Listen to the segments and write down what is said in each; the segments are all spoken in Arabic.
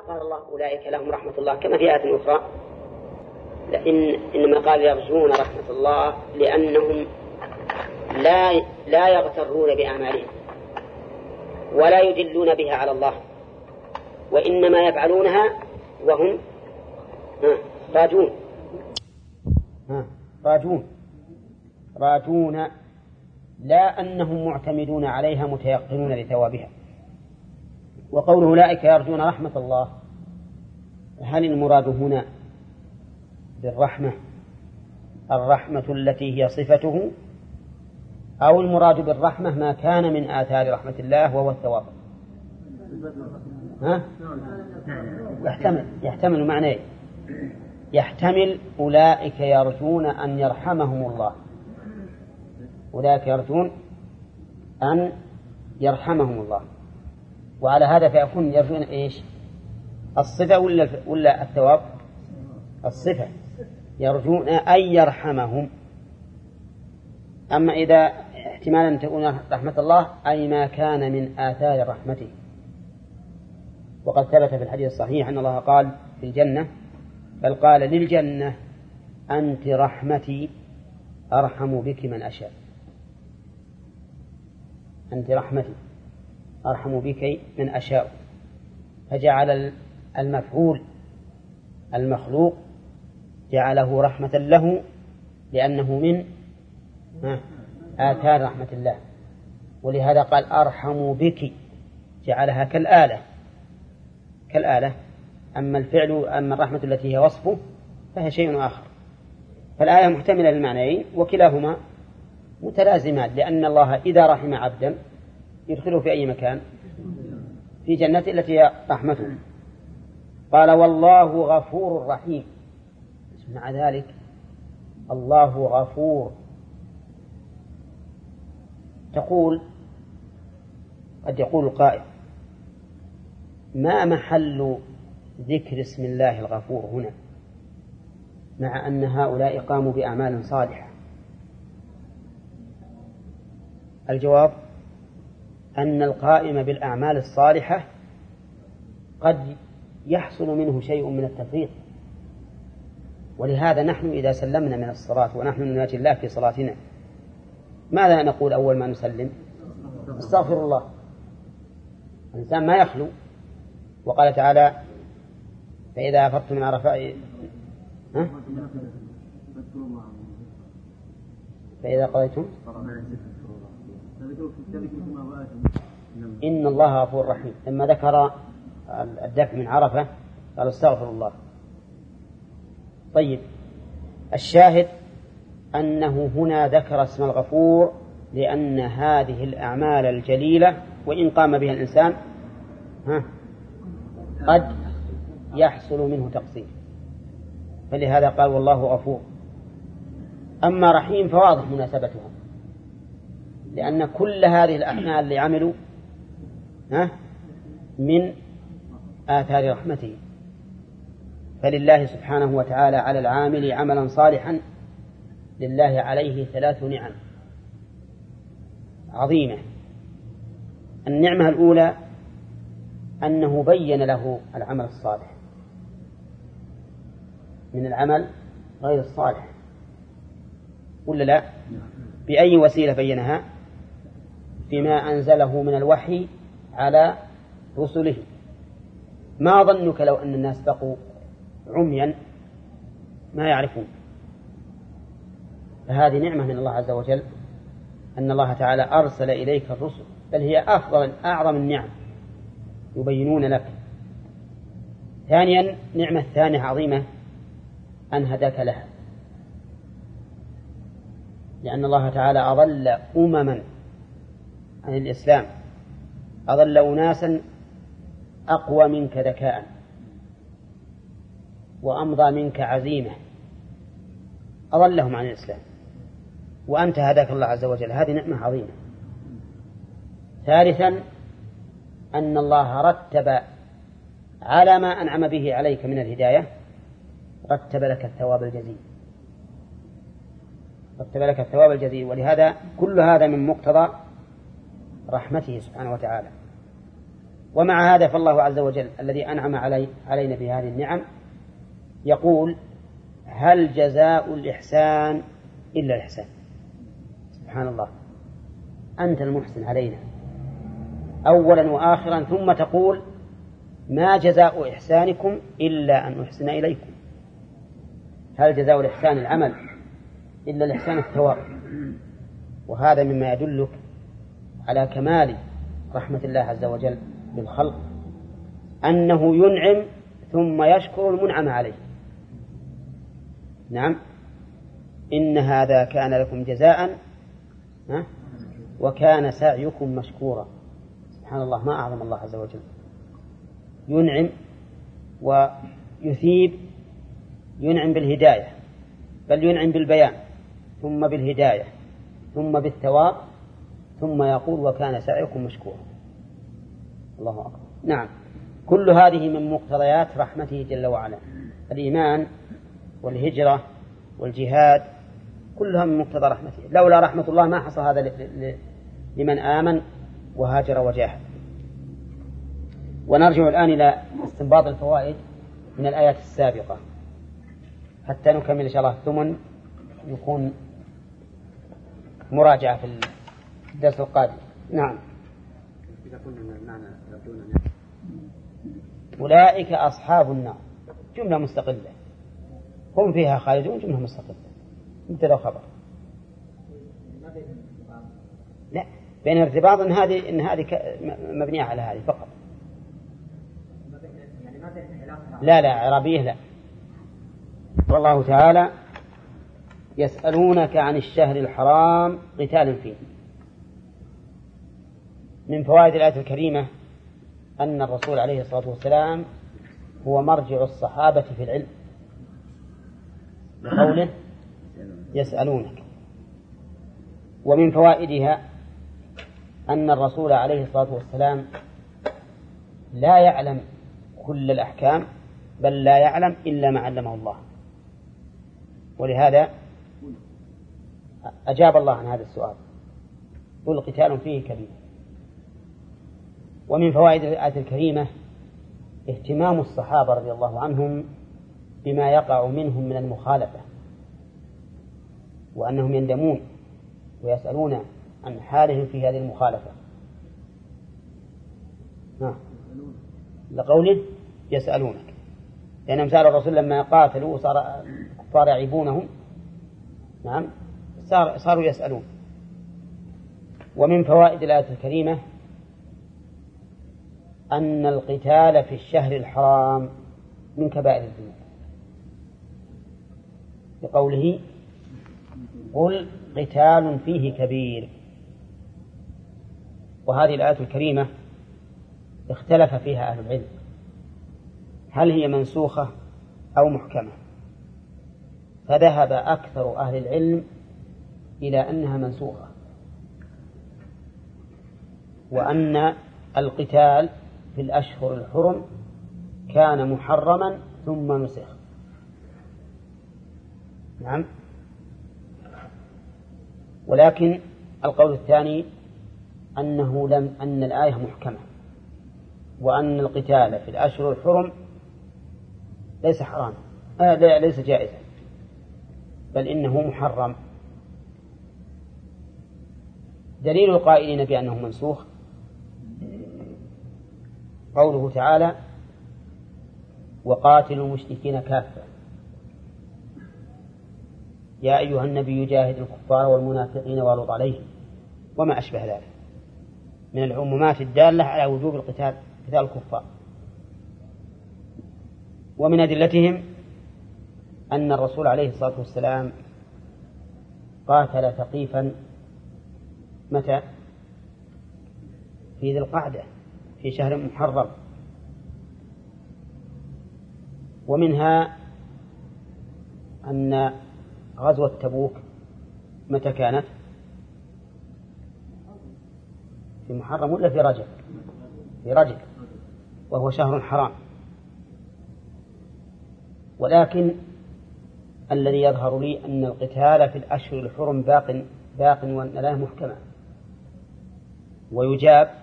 ما قال الله أولئك لهم رحمة الله. كما في آية أخرى لأن إنما قال يرجون رحمة الله لأنهم لا لا يغترون بأعمالهم ولا يدلون بها على الله وإنما يفعلونها وهم راجون. راجون. راجون. لا أنهم معتمدون عليها متيقنون لثوابها. وقوله أولئك يرجون رحمة الله. هل المراد هنا بالرحمة؟ الرحمة التي هي صفته؟ أو المراد بالرحمة ما كان من آثار رحمة الله وهو الثواب؟ ها؟ يحتمل يحتمل معنى يحتمل أولئك يرجون أن يرحمهم الله. أولئك يرجون أن يرحمهم الله. وعلى هذا فيكون يرجون إيش؟ الصفة ولا ولا الثواب؟ الصفة. يرجون أن يرحمهم. أما إذا احتمال أن تكون رحمة الله أي ما كان من آثار رحمته. وقد ثبت في الحديث الصحيح أن الله قال في الجنة بل قال للجنة أنت رحمتي أرحم بك من أشاء. أنت رحمتي. أرحم بك من أشاء. فجعل المفعول المخلوق جعله رحمة له لأنه من آثار رحمة الله. ولهذا قال أرحم بك جعلها كالآلة. كالآلة أما الفعل أما الرحمة التي هي وصفه فهي شيء آخر. فالآية محتملة للمعنيين وكلاهما متلازمان لأن الله إذا رحم عبدا يدخله في أي مكان؟ في جنة التي هي رحمته. قال والله غفور رحيم. مع ذلك؟ الله غفور. تقول قد يقول القائل ما محل ذكر اسم الله الغفور هنا؟ مع أن هؤلاء قاموا بأعمال صالحة. الجواب أن القائم بالأعمال الصالحة قد يحصل منه شيء من التفريط. ولهذا نحن إذا سلمنا من الصلاة ونحن نناجي الله في صلاتنا ماذا نقول أول ما نسلم؟ استغفر الله. الإنسان ما يخلو. وقال تعالى فإذا أفضت من عرفاء ها؟ فإذا قضيتم إن الله غفور رحيم. لما ذكر الدفع من عرفة قال استغفر الله. طيب الشاهد أنه هنا ذكر اسم الغفور لأن هذه الأعمال الجليلة وإن قام بها الإنسان ها قد يحصل منه تقصير. فلهذا قال والله غفور. أما رحيم فواضح مناسبتها. لأن كل هذه الأعمال اللي عملوا ها من آثار رحمته. فلله سبحانه وتعالى على العامل عملا صالحا لله عليه ثلاث نعم عظيمة. النعمة الأولى أنه بين له العمل الصالح. من العمل غير الصالح. ولا لا؟ بأي وسيلة بينها؟ بما أنزله من الوحي على رسله. ما ظنك لو أن الناس بقوا عميا؟ ما يعرفون. فهذه نعمة من الله عز وجل أن الله تعالى أرسل إليك الرسل بل هي أفضل أعظم النعم يبينون لك. ثانيا نعمة ثانية عظيمة أن هداك لها. لأن الله تعالى أضل أمما عن الإسلام. أضل أناسا أقوى منك ذكاء وأمضى منك عزيمة. أضلهم عن الإسلام. وأنت هداك الله عز وجل. هذه نعمة عظيمة. ثالثا أن الله رتب على ما أنعم به عليك من الهداية رتب لك الثواب الجزيل. رتب لك الثواب الجزيل. ولهذا كل هذا من مقتضى رحمته سبحانه وتعالى. ومع هذا فالله عز وجل الذي أنعم علي علينا بهذه النعم يقول هل جزاء الإحسان إلا الإحسان؟ سبحان الله. أنت المحسن علينا. أولا وآخرا ثم تقول ما جزاء إحسانكم إلا أن أحسن إليكم. هل جزاء الإحسان العمل إلا الإحسان الثواب؟ وهذا مما يدلك على كمال رحمة الله عز وجل بالخلق أنه ينعم ثم يشكر المنعم عليه. نعم. إن هذا كان لكم جزاء وكان سعيكم مشكورا. سبحان الله ما أعظم الله عز وجل. ينعم ويثيب ينعم بالهداية بل ينعم بالبيان ثم بالهداية ثم بالثواب ثم يقول وكان سعيكم مشكورا. الله أكبر. نعم. كل هذه من مقتضيات رحمته جل وعلا. الإيمان والهجرة والجهاد كلها من مقتضى رحمته. لولا رحمة الله ما حصل هذا لمن آمن وهاجر وجاهد. ونرجع الآن إلى استنباط الفوائد من الآيات السابقة. حتى نكمل إن شاء الله. الثمن يكون مراجعة في الدرس القادم نعم. إذا قلنا المعنى أولئك أصحاب النار. جملة مستقلة. هم فيها خالدون جملة مستقلة. مبتدأ خبر. لا. بين ارتباط إن هذه إن هذه مبنية على هذه فقط. لا لا عربيه لا. والله تعالى يسألونك عن الشهر الحرام قتال فيه. من فوائد الآية الكريمة أن الرسول عليه الصلاة والسلام هو مرجع الصحابة في العلم. بقوله يسألونك. ومن فوائدها أن الرسول عليه الصلاة والسلام لا يعلم كل الأحكام بل لا يعلم إلا ما علمه الله. ولهذا أجاب الله عن هذا السؤال. قل قتال فيه كبير. ومن فوائد الآية الكريمة اهتمام الصحابة رضي الله عنهم بما يقع منهم من المخالفة وأنهم يندمون ويسألون عن حالهم في هذه المخالفة. نعم لقوله يسألونك. لأنهم سألوا الرسول لما قاتلوا وصار الكفار يعيبونهم نعم صار صاروا يسألون. ومن فوائد الآية الكريمة أن القتال في الشهر الحرام من كبائر الذنوب. بقوله قل قتال فيه كبير. وهذه الآية الكريمة اختلف فيها أهل العلم. هل هي منسوخة أو محكمة؟ فذهب أكثر أهل العلم إلى أنها منسوخة. وأن القتال في الأشهر الحرم كان محرما ثم نسخ. نعم. ولكن القول الثاني أنه لم أن الآية محكمة وأن القتال في الأشهر الحرم ليس حراما آه ليس جائزا. بل إنه محرم. دليل القائلين بأنه منسوخ قوله تعالى وقاتلوا المشركين كافة. يا أيها النبي جاهد الكفار والمنافقين واغلظ عليهم. وما أشبه ذلك. من العمومات الدالة على وجوب القتال قتال الكفار. ومن أدلتهم أن الرسول عليه الصلاة والسلام قاتل ثقيفا متى؟ في ذي القعدة. في شهر محرم ومنها أن غزوة تبوك متى كانت؟ في محرم ولا في رجب؟ في رجب وهو شهر حرام ولكن الذي يظهر لي أن القتال في الأشهر الحرم باق باق وأن لا محكمة ويجاب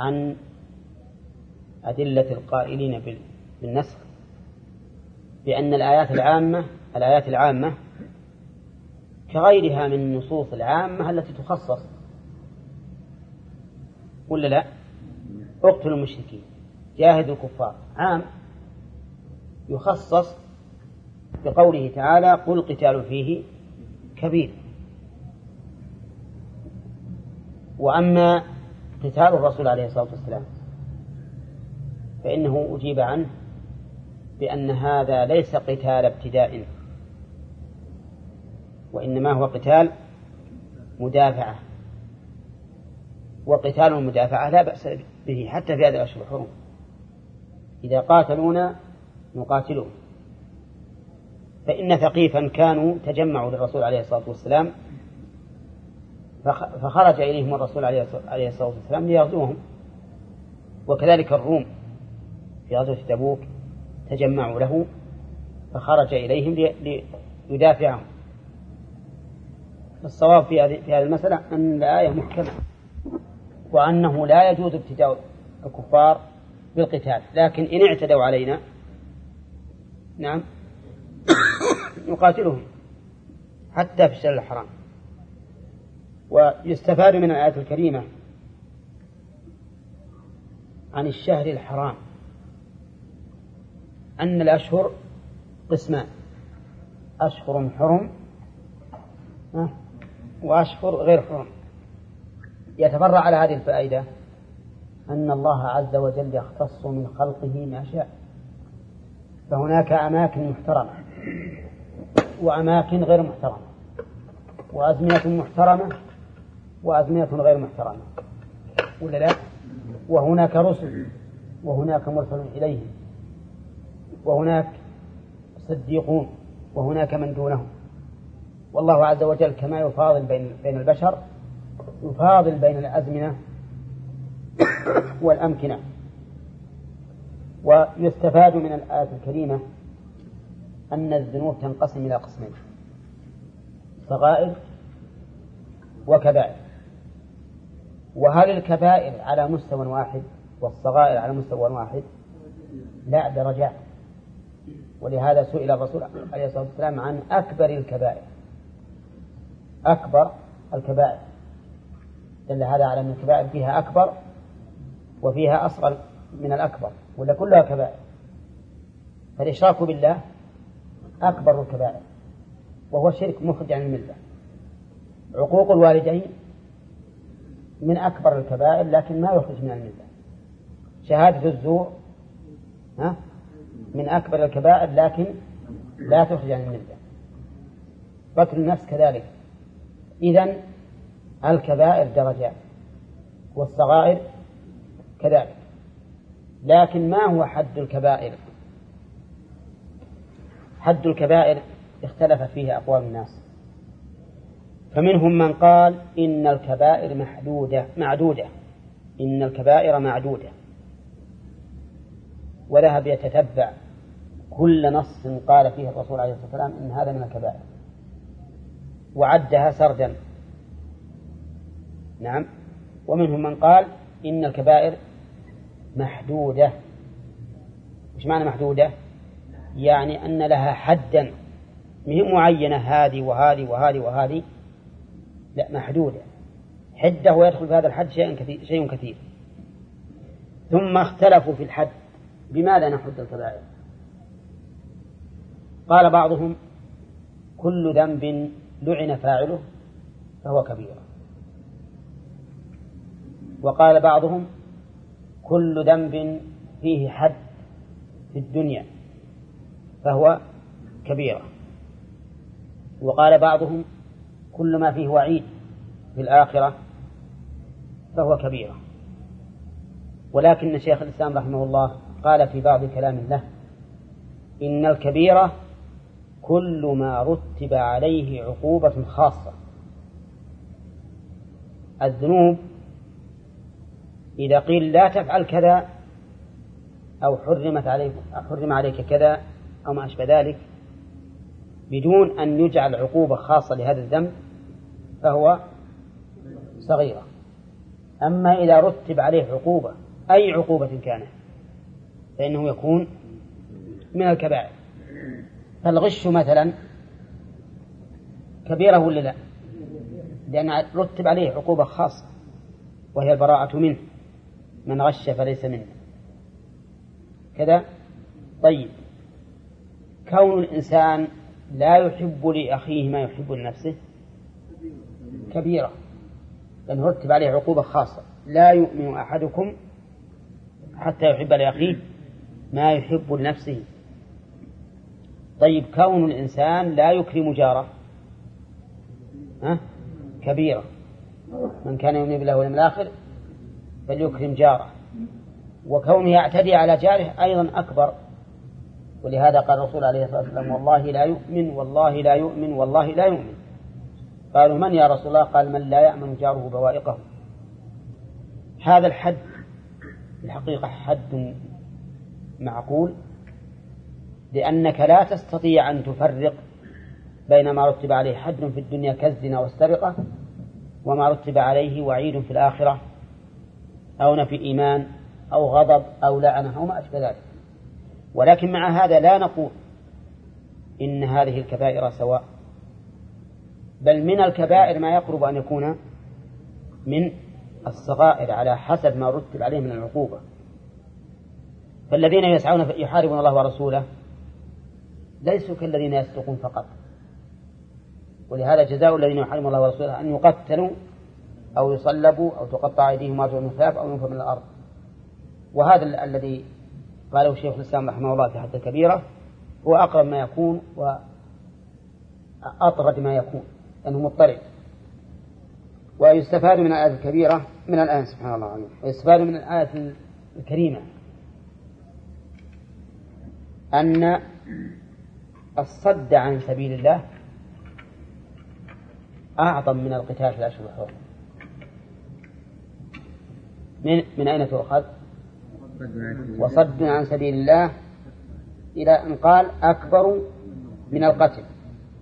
عن أدلة القائلين بالنسخ. بأن الآيات العامة الآيات العامة كغيرها من النصوص العامة التي تخصص. ولا لا؟ اقتلوا المشركين جاهدوا الكفار. عام. يخصص بقوله تعالى قل قتال فيه كبير. وأما قتال الرسول عليه الصلاة والسلام. فإنه أجيب عنه بأن هذا ليس قتال ابتداء وإنما هو قتال مدافعة. وقتال المدافعة لا بأس به حتى في هذه الأشهر الحرم إذا قاتلونا نقاتلهم فإن ثقيفا كانوا تجمعوا للرسول عليه الصلاة والسلام فخرج إليهم الرسول عليه الصلاة والسلام ليغزوهم. وكذلك الروم في غزوة تبوك تجمعوا له فخرج إليهم ليدافعهم. الصواب في هذه المسألة أن الآية محكمة وأنه لا يجوز ابتداء الكفار بالقتال لكن إن اعتدوا علينا نعم نقاتلهم حتى في الشهر الحرام. ويستفاد من الآية الكريمة عن الشهر الحرام. أن الأشهر قسمان. أشهر حرم وأشهر غير حرم. يتفرع على هذه الفائدة أن الله عز وجل يختص من خلقه ما شاء. فهناك أماكن محترمة وأماكن غير محترمة وأزمنة محترمة وأزمنة غير محترمة. ولا لا؟ وهناك رسل وهناك مرسل إليهم وهناك صديقون وهناك من دونهم. والله عز وجل كما يفاضل بين بين البشر يفاضل بين الأزمنة والأمكنة. ويستفاد من الآية الكريمة أن الذنوب تنقسم إلى قسمين صغائر وكبائر. وهل الكبائر على مستوى واحد والصغائر على مستوى واحد؟ لا درجات ولهذا سئل الرسول عليه الصلاة والسلام عن أكبر الكبائر. أكبر الكبائر. دل هذا على أن الكبائر فيها أكبر وفيها أصغر من الأكبر ولا كلها كبائر؟ فالإشراك بالله أكبر الكبائر وهو شرك مخرج عن الملة. عقوق الوالدين من أكبر الكبائر لكن ما يخرج من الملة. شهادة الزور ها؟ من أكبر الكبائر لكن لا تخرج عن الملة. قتل النفس كذلك. إذا الكبائر درجات والصغائر كذلك. لكن ما هو حد الكبائر؟ حد الكبائر اختلف فيه أقوال الناس. فمنهم من قال إن الكبائر محدودة معدودة. إن الكبائر معدودة. وذهب يتتبع. كل نص قال فيه الرسول عليه الصلاة والسلام إن هذا من الكبائر. وعدها سردا. نعم. ومنهم من قال إن الكبائر محدودة. إيش معنى محدودة؟ يعني أن لها حدا. مهم معينة هذه وهذه وهذه وهذه. لا محدودة. حدة ويدخل في هذا الحد شيء كثير, شيء كثير. ثم اختلفوا في الحد. بماذا نحد الكبائر قال بعضهم كل ذنب لعن فاعله فهو كبيرة وقال بعضهم كل ذنب فيه حد في الدنيا فهو كبيرة وقال بعضهم كل ما فيه وعيد في الآخرة فهو كبيرة. ولكن شيخ الإسلام رحمه الله قال في بعض كلام له إن الكبيرة كل ما رتب عليه عقوبة خاصة. الذنوب إذا قيل لا تفعل كذا أو حرمت عليك حرم عليك كذا أو ما أشبه ذلك بدون أن يجعل عقوبة خاصة لهذا الذنب فهو صغيرة. أما إذا رتب عليه عقوبة أي عقوبة كانت؟ فإنه يكون من الكبائر. فالغش مثلا كبيرة ولا لا؟ لأن رتب عليه عقوبة خاصة وهي البراءة منه. من غش فليس منه. كذا؟ طيب. كون الإنسان لا يحب لأخيه ما يحب لنفسه. كبيرة. لأنه رتب عليه عقوبة خاصة. لا يؤمن أحدكم حتى يحب لأخيه ما يحب لنفسه. طيب كون الإنسان لا يكرم جاره. ها؟ كبيرة. من كان يؤمن بالله واليوم الآخر فليكرم جاره. وكونه يعتدي على جاره أيضا أكبر. ولهذا قال الرسول عليه الصلاة والسلام والله لا يؤمن والله لا يؤمن والله لا يؤمن. قالوا من يا رسول الله؟ قال من لا يأمن جاره بوائقه. هذا الحد الحقيقة حد معقول لأنك لا تستطيع أن تفرق بين ما رتب عليه حد في الدنيا كالزنا والسرقة وما رتب عليه وعيد في الآخرة أو نفي إيمان أو غضب أو لعنة أو ما أشبه ذلك. ولكن مع هذا لا نقول إن هذه الكبائر سواء بل من الكبائر ما يقرب أن يكون من الصغائر على حسب ما رتب عليه من العقوبة. فالذين يسعون يحاربون الله ورسوله ليسوا كالذين يسرقون فقط. ولهذا جزاء الذين يحاربون الله ورسوله أن يقتلوا أو يصلبوا أو تقطع أيديهم وأرجلهم من خلاف أو ينفوا من الأرض. وهذا الذي قاله شيخ الإسلام رحمه الله في حد الكبيرة هو أقرب ما يكون وأطرد ما يكون لأنه مضطرب. ويستفاد من الآية الكبيرة من الآية سبحان الله عليه ويستفاد من الآية الكريمة. أن الصد عن سبيل الله أعظم من القتال في الأشهر الحرم من من أين تؤخذ؟ وصد عن سبيل الله إلى أن قال أكبر من القتل.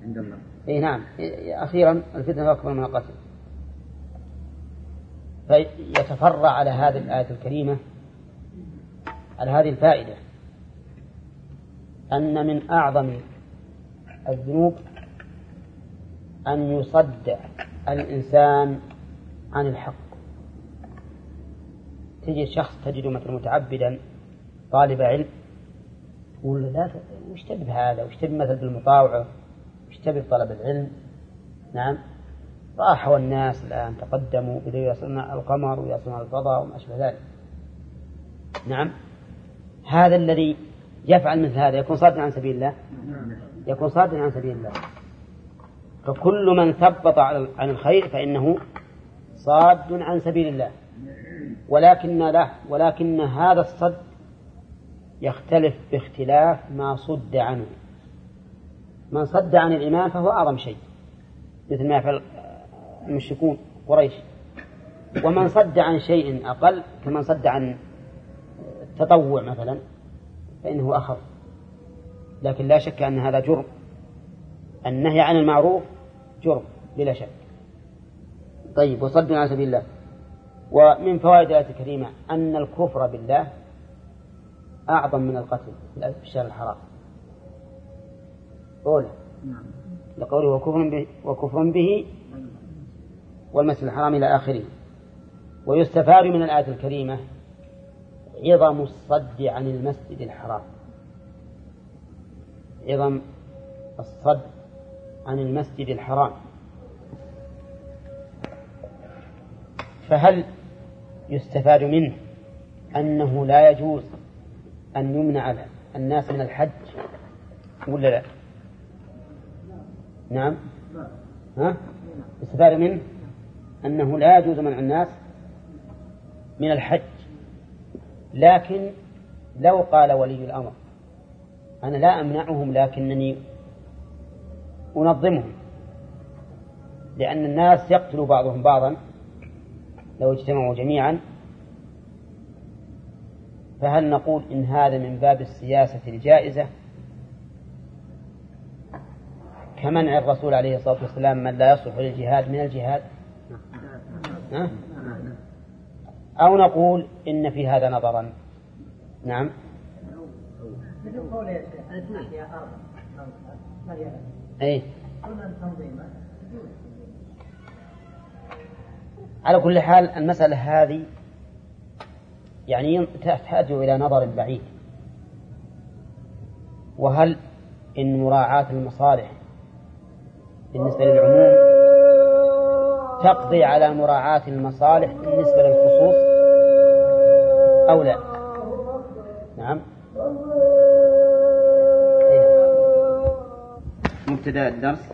عند الله. إيه نعم. أخيرا الفتنة أكبر من القتل. فيتفرع على هذه الآية الكريمة على هذه الفائدة أن من أعظم الذنوب أن يصد الإنسان عن الحق. تجد شخص تجده مثلا متعبدا طالب علم يقول لا وش تبي بهذا؟ وش تبي مثلا بالمطاوعة وش تبي بطلب العلم؟ نعم. راحوا الناس الآن تقدموا بدأوا يصلون القمر ويصلون الفضاء وما أشبه ذلك. نعم. هذا الذي يفعل مثل هذا يكون صادا عن سبيل الله؟ يكون صادا عن سبيل الله. فكل من ثبط عن الخير فإنه صاد عن سبيل الله. ولكن له ولكن هذا الصد يختلف باختلاف ما صد عنه. من صد عن الإيمان فهو أعظم شيء مثل ما يفعل المشركون قريش. ومن صد عن شيء أقل كمن صد عن التطوع مثلا فإنه أخف. لكن لا شك أن هذا جرم. النهي عن المعروف جرم بلا شك. طيب وصد على سبيل الله. ومن فوائد الآية الكريمة أن الكفر بالله أعظم من القتل في الشهر الحرام. أولى لقوله وكفر به, وكفر به والمسجد الحرام إلى آخره. ويستفاد من الآية الكريمة عظم الصد عن المسجد الحرام. عظم الصد عن المسجد الحرام. فهل يستفاد منه أنه لا يجوز أن يمنع الناس من الحج ولا لا؟ نعم ها؟ يستفاد منه أنه لا يجوز منع الناس من الحج لكن لو قال ولي الأمر أنا لا أمنعهم لكنني أنظمهم لأن الناس يقتل بعضهم بعضا لو اجتمعوا جميعا فهل نقول إن هذا من باب السياسة الجائزة؟ كمنع الرسول عليه الصلاة والسلام من لا يصلح للجهاد من الجهاد؟ ها؟ أو نقول إن في هذا نظرا؟ نعم. أي على كل حال المسألة هذه يعني تحتاج إلى نظر بعيد. وهل إن مراعاة المصالح بالنسبة للعموم تقضي على مراعاة المصالح بالنسبة للخصوص أو لا؟ نعم. مبتدأ الدرس.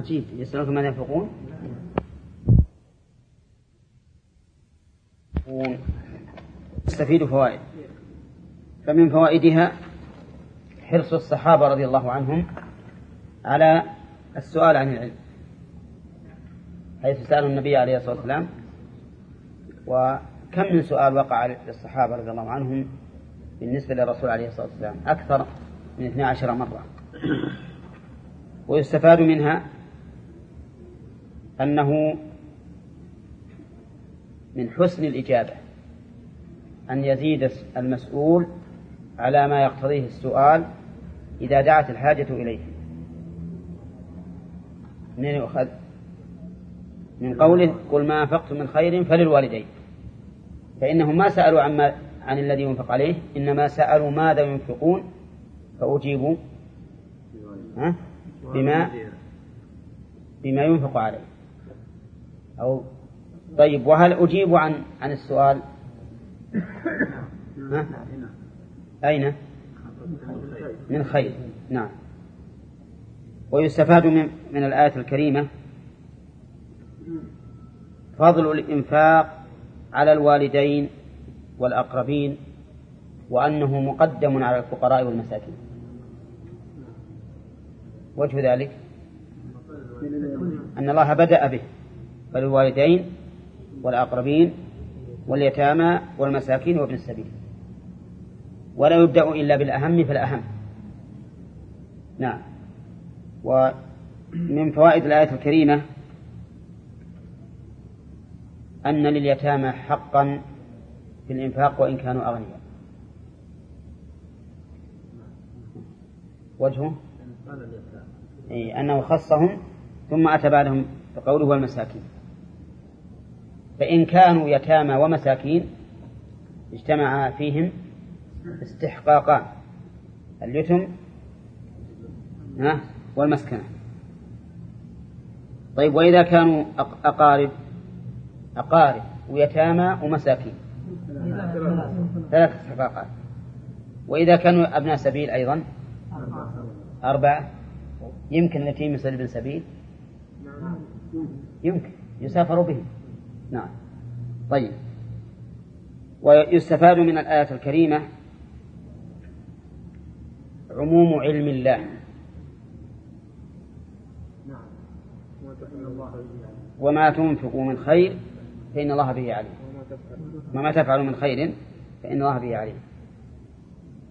عجيب. يسألونك ماذا ينفقون تستفيد فوائد. فمن فوائدها حرص الصحابة رضي الله عنهم على السؤال عن العلم. حيث سألوا النبي عليه الصلاة والسلام وكم من سؤال وقع للصحابة رضي الله عنهم بالنسبة للرسول عليه الصلاة والسلام؟ أكثر من 12 مرة. ويستفاد منها أنه من حسن الإجابة أن يزيد المسؤول على ما يقتضيه السؤال إذا دعت الحاجة إليه. من يؤخذ؟ من قوله قل ما أنفقت من خير فللوالدين. فإنهم ما سألوا عن, عن الذي ينفق عليه إنما سألوا ماذا ينفقون فأجيبوا بما بما ينفق عليه. أو طيب وهل أجيب عن عن السؤال؟ ها؟ أين؟ من خير. نعم. ويستفاد من, من الآية الكريمة فضل الإنفاق على الوالدين والأقربين وأنه مقدم على الفقراء والمساكين. وجه ذلك أن الله بدأ به. فالوالدين والأقربين واليتامى والمساكين وابن السبيل. ولا يبدأ إلا بالأهم فالأهم. نعم. ومن فوائد الآية الكريمة أن لليتامى حقا في الإنفاق وإن كانوا أغنياء. وجهه؟ أي أنه خصهم ثم أتى بعدهم بقوله والمساكين. فإن كانوا يتامى ومساكين اجتمع فيهم استحقاقان اليتم والمسكنة. طيب وإذا كانوا أقارب أقارب ويتامى ومساكين. ثلاث استحقاقات. وإذا كانوا أبناء سبيل أيضا أربعة. يمكن اليتيم يصير ابن سبيل؟ يمكن. يسافر به نعم. طيب. ويستفاد من الآية الكريمة عموم علم الله. وما تنفقوا من خير فإن الله به عليم. وما تفعلوا من خير فإن الله به عليم.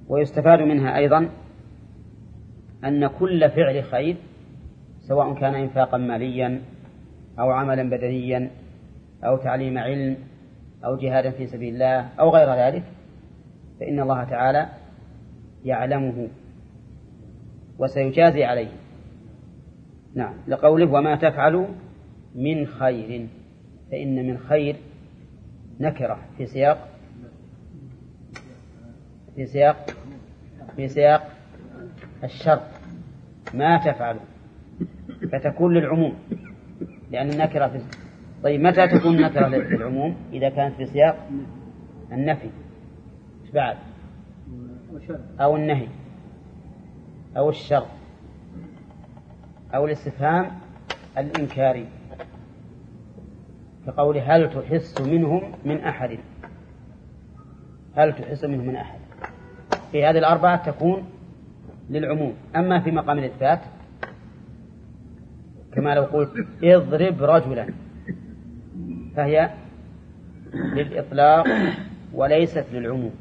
ويستفاد منها أيضا أن كل فعل خير سواء كان إنفاقا ماليا أو عملا بدنيا أو تعليم علم أو جهادا في سبيل الله أو غير ذلك فإن الله تعالى يعلمه وسيجازي عليه. نعم لقوله وما تفعلوا من خير فإن من خير نكرة في سياق في سياق في سياق الشرط ما تفعلوا فتكون للعموم لأن النكرة طيب متى تكون النكرة للعموم؟ إذا كانت في سياق النفي. إيش بعد؟ أو النهي. أو الشر. أو الاستفهام الإنكاري. كقول هل تحس منهم من أحد؟ هل تحس منهم من أحد؟ في هذه الأربعة تكون للعموم. أما في مقام الإثبات كما لو قلت اضرب رجلا. فهي للإطلاق وليست للعموم.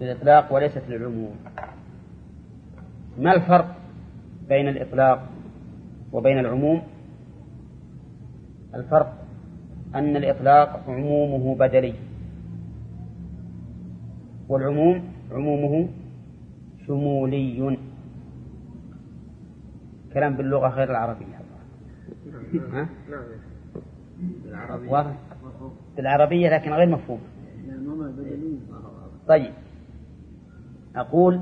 للإطلاق وليست للعموم. ما الفرق بين الإطلاق وبين العموم؟ الفرق أن الإطلاق عمومه بدلي. والعموم عمومه شمولي. كلام باللغة غير العربية. ها؟ بالعربية. بالعربية لكن غير مفهوم. طيب. أقول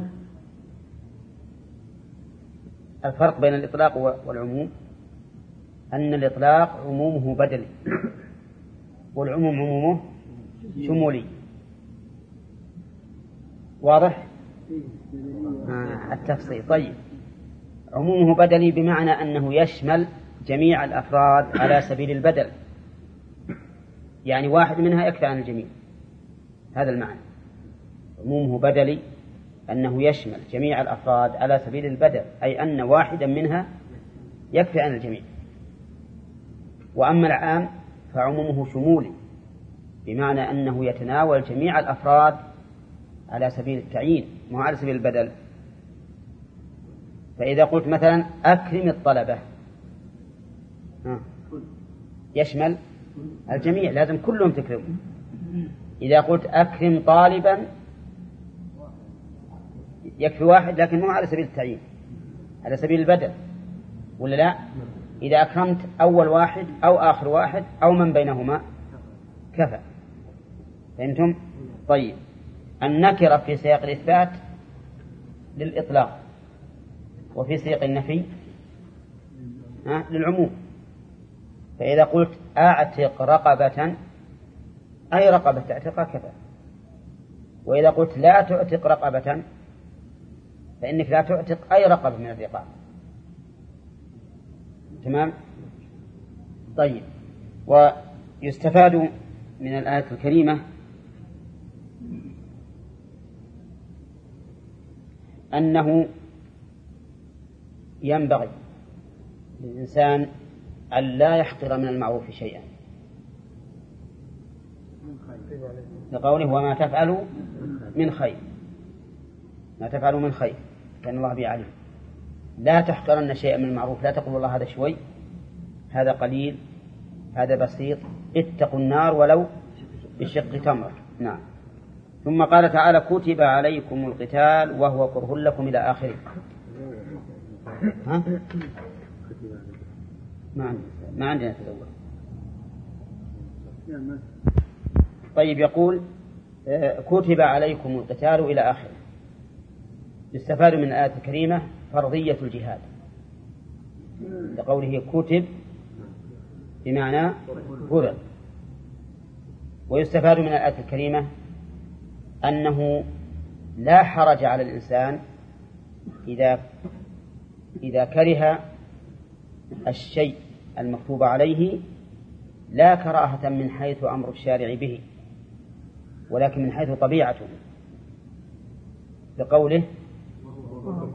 الفرق بين الإطلاق والعموم أن الإطلاق عمومه بدلي والعموم عمومه شمولي. واضح؟ آه التفصيل. طيب. عمومه بدلي بمعنى أنه يشمل جميع الأفراد على سبيل البدل. يعني واحد منها يكفي عن الجميع. هذا المعنى. عمومه بدلي أنه يشمل جميع الأفراد على سبيل البدل أي أن واحدا منها يكفي عن الجميع. وأما العام فعمومه شمولي بمعنى أنه يتناول جميع الأفراد على سبيل التعيين مو على سبيل البدل. فإذا قلت مثلا أكرم الطلبة يشمل الجميع لازم كلهم تكرمهم إذا قلت أكرم طالبا يكفي واحد لكن مو على سبيل التعيين على سبيل البدل ولا لا؟ إذا أكرمت أول واحد أو آخر واحد أو من بينهما كفى. فهمتم؟ طيب. النكرة في سياق الإثبات للإطلاق وفي سياق النفي للعموم. فإذا قلت أعتق رقبة أي رقبة تعتقها كفى وإذا قلت لا تعتق رقبة فإنك لا تعتق أي رقبة من الرقاب. تمام؟ طيب. ويستفاد من الآية الكريمة أنه ينبغي للإنسان أن لا يحقر من المعروف شيئا. لقوله وما تفعلوا من خير. ما تفعلوا من خير. كأن الله به عليم لا تحقرن شيئا من المعروف. لا تقول والله هذا شوي. هذا قليل. هذا بسيط. اتقوا النار ولو بشق تمر نعم. ثم قال تعالى كتب عليكم القتال وهو كره لكم إلى آخره. ها؟ ما عندنا ما عندنا تدور طيب يقول آه، كتب عليكم القتال إلى آخره. يستفاد من الآية الكريمة فرضية الجهاد. لقوله كتب بمعنى فرض. ويستفاد من الآية الكريمة أنه لا حرج على الإنسان إذا إذا كره الشيء. المكتوب عليه لا كراهة من حيث أمر الشارع به ولكن من حيث طبيعته بقوله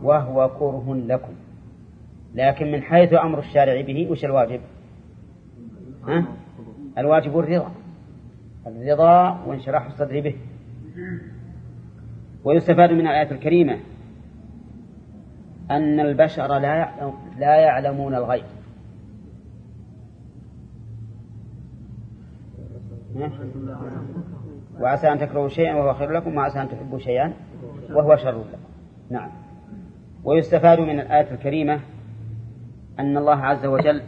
وهو كره لكم لكن من حيث أمر الشارع به وش الواجب ها؟ الواجب الرضا الرضا وانشراح الصدر به ويستفاد من الآية الكريمة أن البشر لا يعلم لا يعلمون الغيب وعسى أن تكرهوا شيئا وهو خير لكم وعسى أن تحبوا شيئا وهو شر لكم. نعم. ويستفاد من الآية الكريمة أن الله عز وجل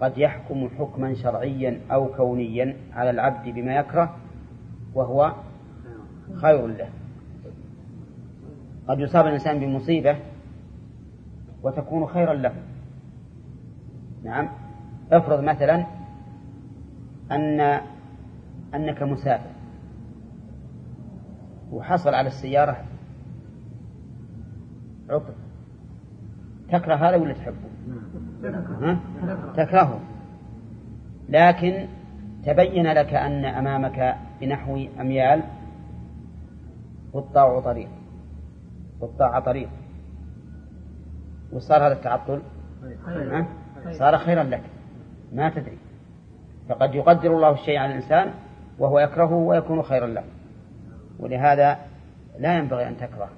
قد يحكم حكما شرعيا أو كونيا على العبد بما يكره وهو خير له. قد يصاب الإنسان بمصيبة وتكون خيرا له. نعم. افرض مثلا أن أنك مسافر. وحصل على السيارة عطل. تكره هذا ولا تحبه؟ ها؟ تكرهه لكن تبين لك أن أمامك بنحو أميال قطاع طريق. قطاع طريق. وصار هذا التعطل. صار خيرا لك. ما تدري. فقد يقدر الله الشيء على الإنسان وهو يكرهه ويكون خيرا له. ولهذا لا ينبغي أن تكره.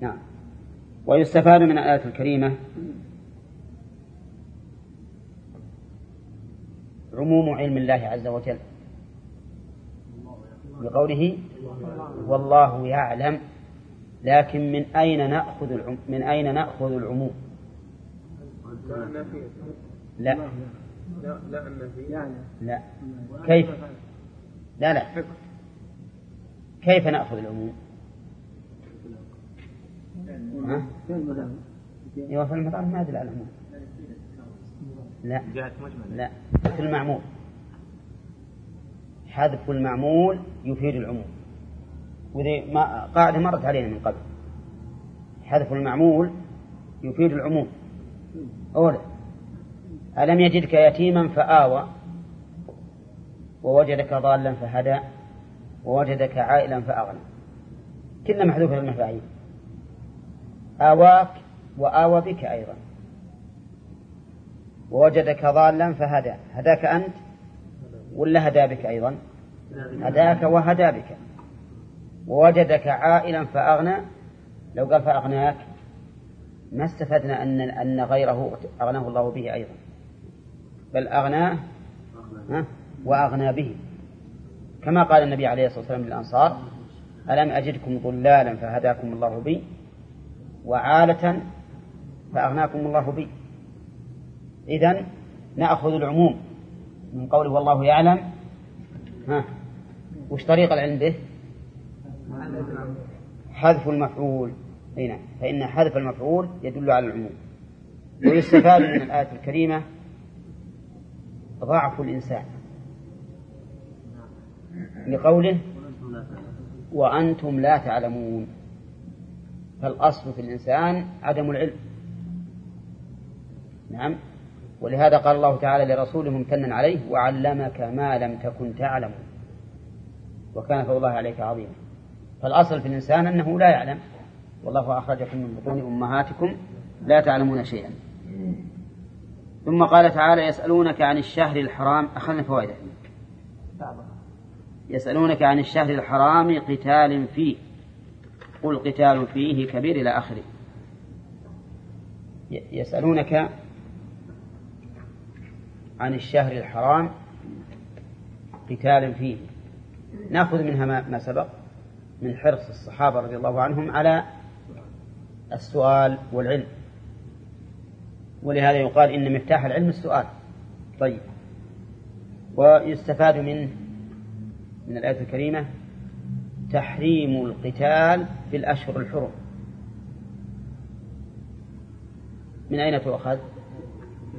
نعم. ويستفاد من الآية الكريمة عموم علم الله عز وجل. بقوله والله يعلم لكن من أين نأخذ العم من أين نأخذ العموم؟ لا. لا لا لا كيف؟ لا لا. كيف نأخذ العموم؟ ها؟ أيوه في المطار ما يدل على العموم لا. لا. في المعمول. حذف المعمول يفيد العموم. وذي ما قاعدة مرت علينا من قبل. حذف المعمول يفيد العموم. أولا. ألم يجدك يتيما فآوى ووجدك ضالا فهدى ووجدك عائلا فأغنى. كلها محذوفة المفاعيل آواك وآوى بك أيضا. ووجدك ضالا فهدى. هداك أنت ولا هدى بك أيضا؟ هداك وهدى بك. ووجدك عائلا فأغنى. لو قال فأغناك ما استفدنا أن أن غيره أغناه الله به أيضا. بل أغناه وأغنى به. كما قال النبي عليه الصلاة والسلام للأنصار ألم أجدكم ضلالا فهداكم الله بي وعالة فأغناكم الله بي. إذن نأخذ العموم من قوله والله يعلم. ها؟ وش طريق العلم به؟ حذف المفعول. هنا. فإن حذف المفعول يدل على العموم. ويستفاد من الآية الكريمة ضعف الإنسان. لقوله وأنتم لا تعلمون. فالأصل في الإنسان عدم العلم. نعم. ولهذا قال الله تعالى لرسوله ممتنا عليه وعلمك ما لم تكن تعلم. وكان فضل الله عليك عظيما. فالأصل في الإنسان أنه لا يعلم. والله أخرجكم من بطون أمهاتكم لا تعلمون شيئا. ثم قال تعالى يسألونك عن الشهر الحرام أخذنا فوائده يسألونك عن الشهر الحرام قتال فيه. قل قتال فيه كبير إلى آخره. يسألونك عن الشهر الحرام قتال فيه. نأخذ منها ما سبق من حرص الصحابة رضي الله عنهم على السؤال والعلم. ولهذا يقال إن مفتاح العلم السؤال. طيب. ويستفاد من من الآية الكريمة تحريم القتال في الأشهر الحرم. من أين تؤخذ؟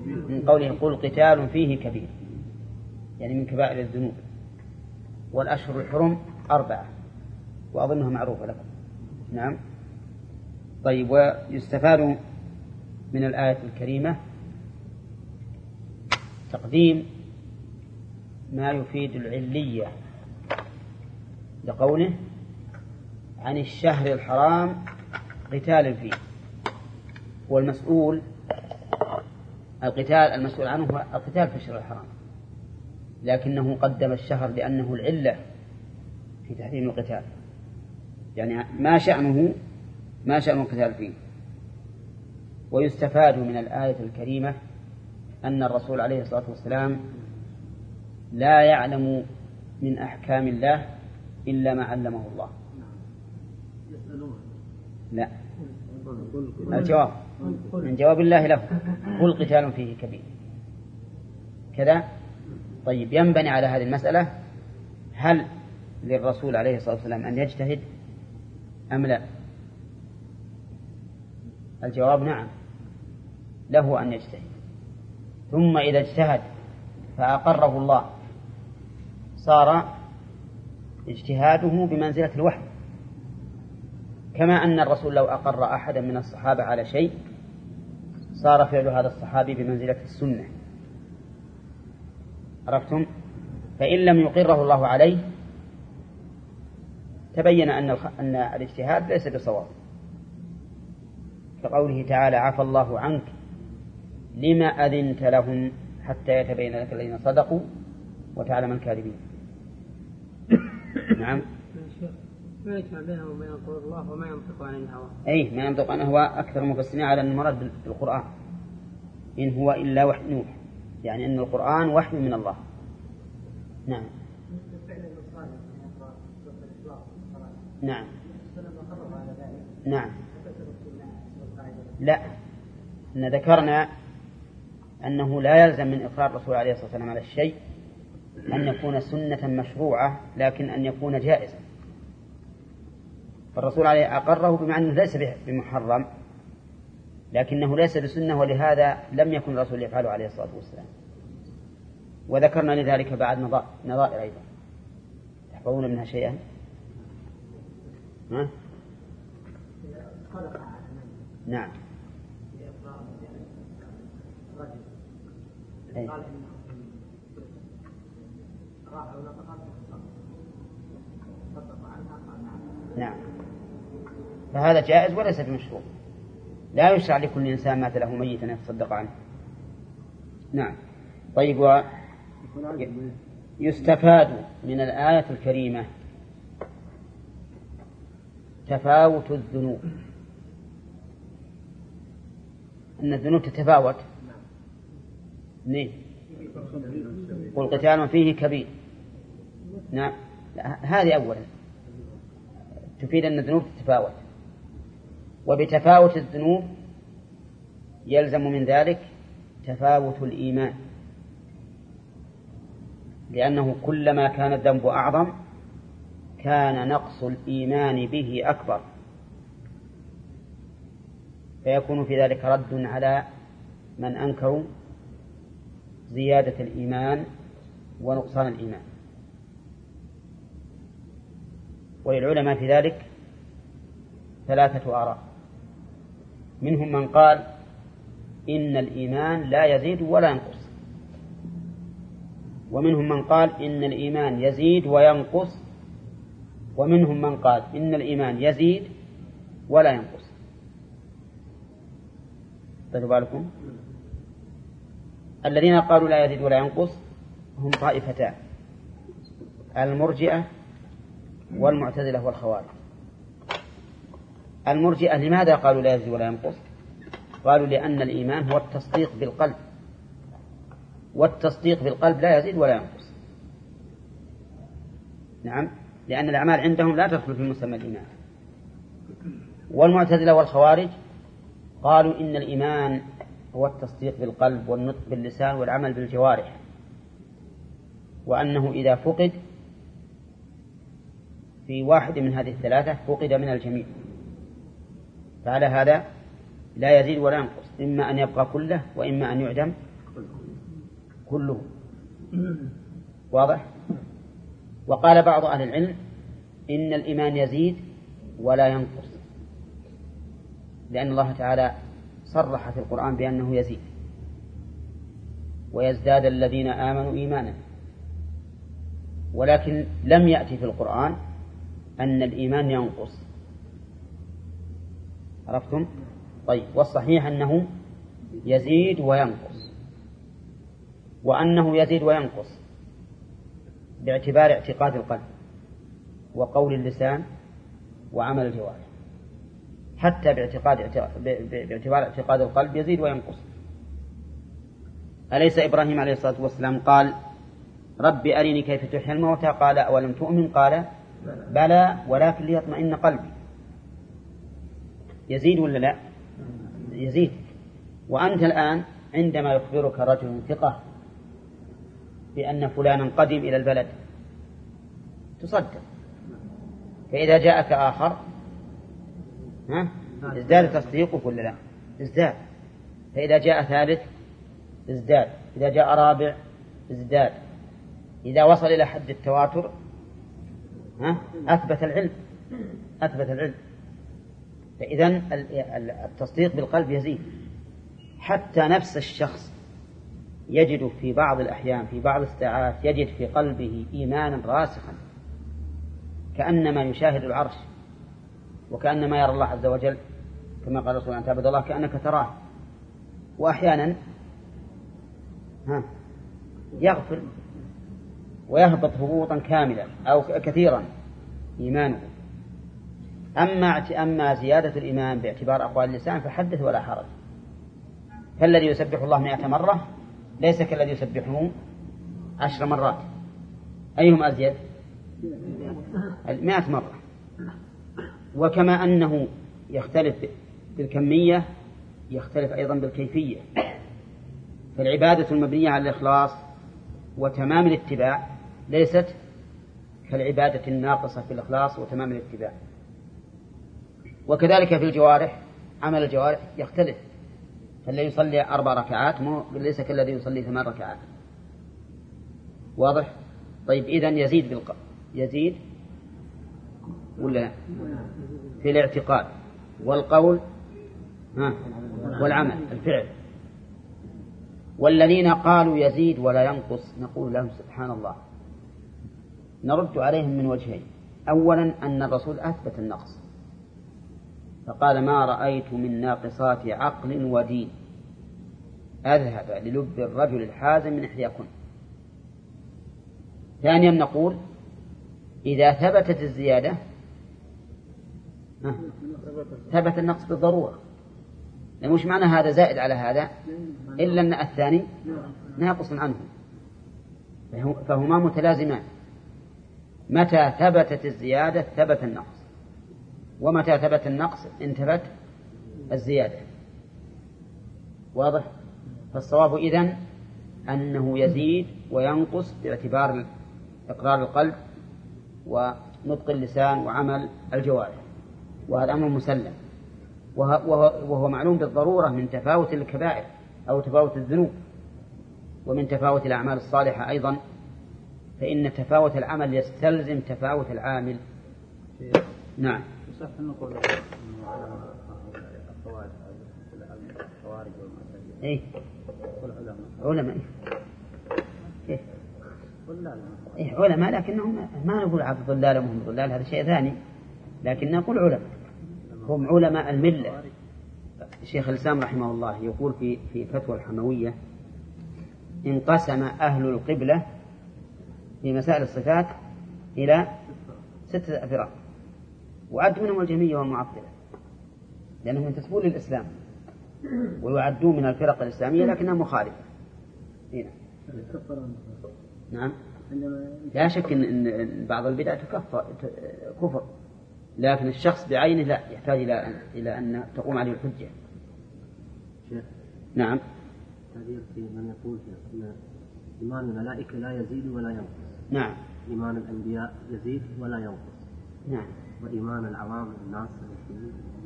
من قوله قل قتال فيه كبير. يعني من كبائر الذنوب. والأشهر الحرم أربعة. وأظنها معروفة لكم. نعم. طيب. ويستفاد من الآية الكريمة تقديم ما يفيد العلية لقوله عن الشهر الحرام قتال فيه. والمسؤول القتال المسؤول عنه هو القتال في الشهر الحرام. لكنه قدم الشهر لأنه العلة في تحريم القتال. يعني ما شأنه ما شأن القتال فيه. ويستفاد من الآية الكريمة أن الرسول عليه الصلاة والسلام لا يعلم من أحكام الله إلا ما علمه الله. لا. الجواب. من جواب الله له. قل قتال فيه كبير. كذا؟ طيب ينبني على هذه المسألة هل للرسول عليه الصلاة والسلام أن يجتهد أم لا؟ الجواب نعم. له أن يجتهد. ثم إذا اجتهد فأقره الله. صار اجتهاده بمنزلة الوحي. كما أن الرسول لو أقر أحدا من الصحابة على شيء صار فعل هذا الصحابي بمنزلة السنة. عرفتم؟ فإن لم يقره الله عليه تبين أن أن الاجتهاد ليس بصواب. كقوله تعالى عفى الله عنك لما أذنت لهم حتى يتبين لك الذين صدقوا وتعلم الكاذبين. نعم. ما يجمع بينه وبين قول الله وما ينطق عن الهوى. أي ما ينطق عن الهوى أكثر المفسرين على المراد بالقرآن. إن هو إلا وحي نوح. يعني أن القرآن وحي من الله. نعم. نعم. نعم. لا. إن ذكرنا أنه لا يلزم من إقرار الرسول عليه الصلاة والسلام على الشيء أن يكون سنة مشروعة لكن أن يكون جائزا. فالرسول عليه أقره بمع أنه ليس بمحرم لكنه ليس بسنة ولهذا لم يكن الرسول يفعله عليه الصلاة والسلام. وذكرنا لذلك بعد نظائر أيضا. تحفظون منها شيئا؟ ها؟ نعم. أي. نعم. فهذا جائز وليس بمشروع. لا يشرع لكل إنسان مات له ميتا يتصدق عنه. نعم. طيب و يستفاد من الآية الكريمة تفاوت الذنوب. أن الذنوب تتفاوت. اثنين قل قتال فيه كبير. نعم. هذه أولا. تفيد أن الذنوب تتفاوت. وبتفاوت الذنوب يلزم من ذلك تفاوت الإيمان. لأنه كلما كان الذنب أعظم كان نقص الإيمان به أكبر. فيكون في ذلك رد على من أنكروا زيادة الإيمان ونقصان الإيمان. وللعلماء في ذلك ثلاثة آراء. منهم من قال إن الإيمان لا يزيد ولا ينقص. ومنهم من قال إن الإيمان يزيد وينقص. ومنهم من قال إن الإيمان يزيد ولا ينقص. خذوا بالكم؟ الذين قالوا لا يزيد ولا ينقص هم طائفتان. المرجئة والمعتزلة والخوارج. المرجئة لماذا قالوا لا يزيد ولا ينقص؟ قالوا لأن الإيمان هو التصديق بالقلب. والتصديق بالقلب لا يزيد ولا ينقص. نعم؟ لأن الأعمال عندهم لا تدخل في مسمى الإيمان. والمعتزلة والخوارج قالوا إن الإيمان هو التصديق بالقلب والنطق باللسان والعمل بالجوارح. وأنه إذا فقد في واحد من هذه الثلاثة فقد من الجميع. فعلى هذا لا يزيد ولا ينقص. إما أن يبقى كله وإما أن يعدم كله. واضح؟ وقال بعض أهل العلم إن الإيمان يزيد ولا ينقص. لأن الله تعالى صرح في القرآن بأنه يزيد. ويزداد الذين آمنوا إيمانا. ولكن لم يأتي في القرآن أن الإيمان ينقص. عرفتم؟ طيب والصحيح أنه يزيد وينقص. وأنه يزيد وينقص باعتبار اعتقاد القلب وقول اللسان وعمل الجوارح. حتى باعتقاد باعتبار اعتقاد القلب يزيد وينقص. أليس إبراهيم عليه الصلاة والسلام قال رب أرني كيف تحيي الموتى قال أولم تؤمن؟ قال بلى ولكن ليطمئن قلبي. يزيد ولا لا؟ يزيد. وأنت الآن عندما يخبرك رجل ثقة بأن فلانا قدم إلى البلد تصدق. فإذا جاءك آخر ها؟ ازداد تصديقك ولا لا؟ ازداد. فإذا جاء ثالث ازداد. إذا جاء رابع ازداد. إذا وصل إلى حد التواتر ها؟ أثبت العلم. أثبت العلم. فإذا التصديق بالقلب يزيد. حتى نفس الشخص يجد في بعض الأحيان في بعض الساعات يجد في قلبه إيمانا راسخا كأنما يشاهد العرش. وكأنما يرى الله عز وجل كما قال الرسول أن تعبد الله كأنك تراه. وأحيانا ها يغفل ويهبط هبوطا كاملا أو كثيرا إيمانه. أما أما زيادة الإمام باعتبار أقوال اللسان فحدث ولا حرج. فالذي يسبح الله مئة مرة ليس كالذي يسبحه عشر مرات. أيهم أزيد؟ المئة مرة. وكما أنه يختلف بالكمية يختلف أيضا بالكيفية. فالعبادة المبنية على الإخلاص وتمام الاتباع ليست كالعبادة الناقصة في الإخلاص وتمام الاتباع. وكذلك في الجوارح عمل الجوارح يختلف. فالذي يصلي أربع ركعات مو ليس كالذي يصلي ثمان ركعات. واضح؟ طيب إذا يزيد بالق... يزيد ولا في الاعتقاد والقول والعمل الفعل. والذين قالوا يزيد ولا ينقص نقول لهم سبحان الله. نرد عليهم من وجهين. أولا أن الرسول أثبت النقص. فقال ما رأيت من ناقصات عقل ودين. أذهب للب الرجل الحازم من إحداكن. ثانيا نقول إذا ثبتت الزيادة ثبت النقص بالضرورة. لأن مش معنى هذا زائد على هذا إلا أن الثاني ناقص عنه. فهما متلازمان. متى ثبتت الزيادة ثبت النقص. ومتى ثبت النقص انتبت الزيادة. واضح؟ فالصواب إذن أنه يزيد وينقص باعتبار إقرار القلب ونطق اللسان وعمل الجوارح. وهذا أمر مسلم. وهو معلوم بالضرورة من تفاوت الكبائر أو تفاوت الذنوب ومن تفاوت الأعمال الصالحة أيضا فإن تفاوت العمل يستلزم تفاوت العامل. نعم. صح نقول الخوارج اي علماء. كيف؟ إيه علماء لكنهم ما نقول عبد ضلال وهم ضلال هذا شيء ثاني. لكن نقول علماء. هم علماء الملة. الشيخ الإسلام رحمه الله يقول في في فتوى الحموية انقسم أهل القبلة في مسائل الصفات إلى ستة فرق وعد منهم الجميع والمعطلة لأنهم ينتسبون للإسلام ويعدون من الفرق الإسلامية لكنها مخالفة. هنا. نعم. لا شك إن بعض البدع تكفر كفر. لكن الشخص بعينه لا يحتاج إلى إلى أن تقوم عليه الحجة. شيخ. نعم. تعبير في من يقول أن إيمان الملائكة لا يزيد ولا ينقص. نعم. إيمان الأنبياء يزيد ولا ينقص. نعم. وإيمان العوام الناس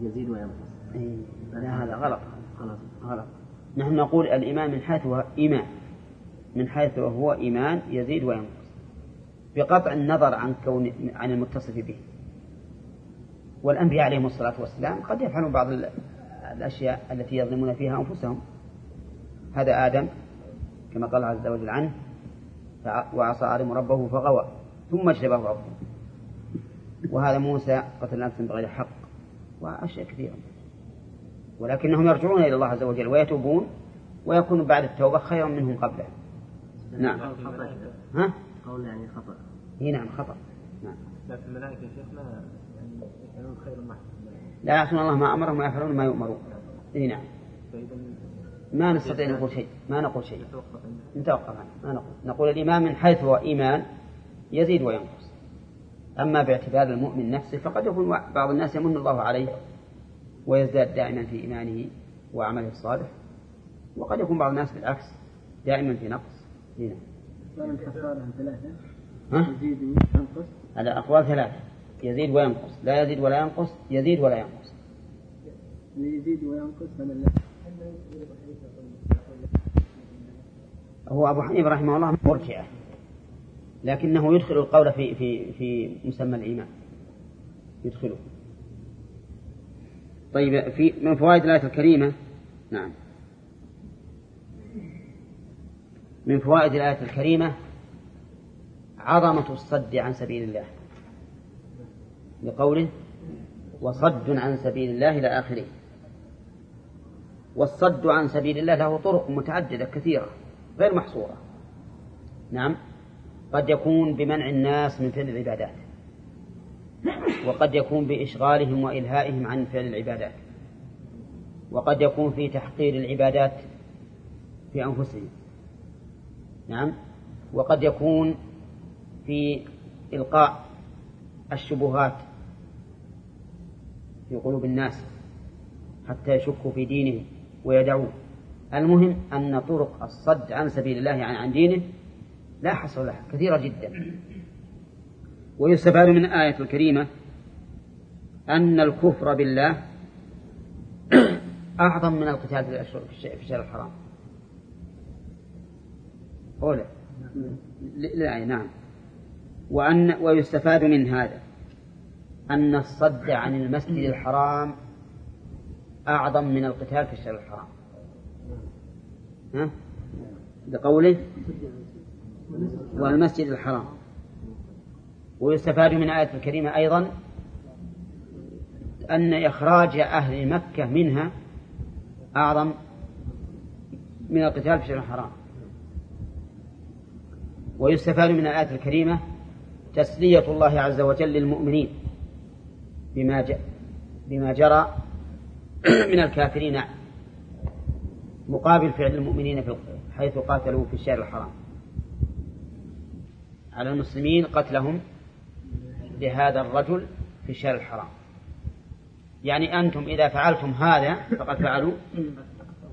يزيد وينقص. إيه، لا هذا غلط. خلاص. غلط. نحن نقول الإيمان من حيث هو إيمان. من حيث هو إيمان يزيد وينقص. بقطع النظر عن كون عن المتصف به. والأنبياء عليهم الصلاة والسلام قد يفعلون بعض الأشياء التي يظلمون فيها أنفسهم. هذا آدم كما قال عز وجل عنه وعصى آدم ربه فغوى ثم اجتباه ربه. وهذا موسى قتل نفسا بغير حق وأشياء كثيرة. ولكنهم يرجعون إلى الله عز وجل ويتوبون ويكون بعد التوبة خيرا منهم قبله. نعم. ها؟ قول يعني خطأ. اي نعم خطأ. نعم. لكن الملائكة يا شيخ ما لا يعصون الله ما أمرهم ويفعلون ما يؤمرون. إي نعم. ما نستطيع نقول شيء. ما نقول شيء. نتوقف عنه. ما نقول. نقول الإيمان من حيث هو إيمان يزيد وينقص. أما باعتبار المؤمن نفسه فقد يكون بعض الناس يمن الله عليه ويزداد دائما في إيمانه وعمله الصالح. وقد يكون بعض الناس بالعكس دائما في نقص. هنا ثلاثة؟ ها؟ يزيد وينقص؟ الأقوال ثلاثة. يزيد وينقص لا يزيد ولا ينقص يزيد ولا ينقص. يزيد وينقص هو أبو حنيفة رحمه الله مرجئة لكنه يدخل القول في في في مسمى الإيمان. يدخله. طيب في من فوائد الآية الكريمة؟ نعم. من فوائد الآية الكريمة عظمة الصد عن سبيل الله. لقوله وصد عن سبيل الله إلى آخره. والصد عن سبيل الله له طرق متعددة كثيرة غير محصورة. نعم. قد يكون بمنع الناس من فعل العبادات. وقد يكون بإشغالهم وإلهائهم عن فعل العبادات. وقد يكون في تحقير العبادات في أنفسهم. نعم. وقد يكون في إلقاء الشبهات في قلوب الناس حتى يشكوا في دينهم ويدعوه. المهم أن طرق الصد عن سبيل الله يعني عن دينه لا حصر لها كثيرة جدا. ويستفاد من الآية الكريمة أن الكفر بالله أعظم من القتال في الشهر الحرام. أولى لا نعم. وأن ويستفاد من هذا. أن الصد عن المسجد الحرام أعظم من القتال في الشهر الحرام. ها؟ بقوله والمسجد الحرام. ويستفاد من الآية الكريمة أيضا أن إخراج أهل مكة منها أعظم من القتال في الشهر الحرام. ويستفاد من الآية الكريمة تسلية الله عز وجل للمؤمنين. بما بما جرى من الكافرين مقابل فعل المؤمنين حيث قاتلوا في الشهر الحرام. على المسلمين قتلهم لهذا الرجل في الشهر الحرام. يعني أنتم إذا فعلتم هذا فقد فعلوا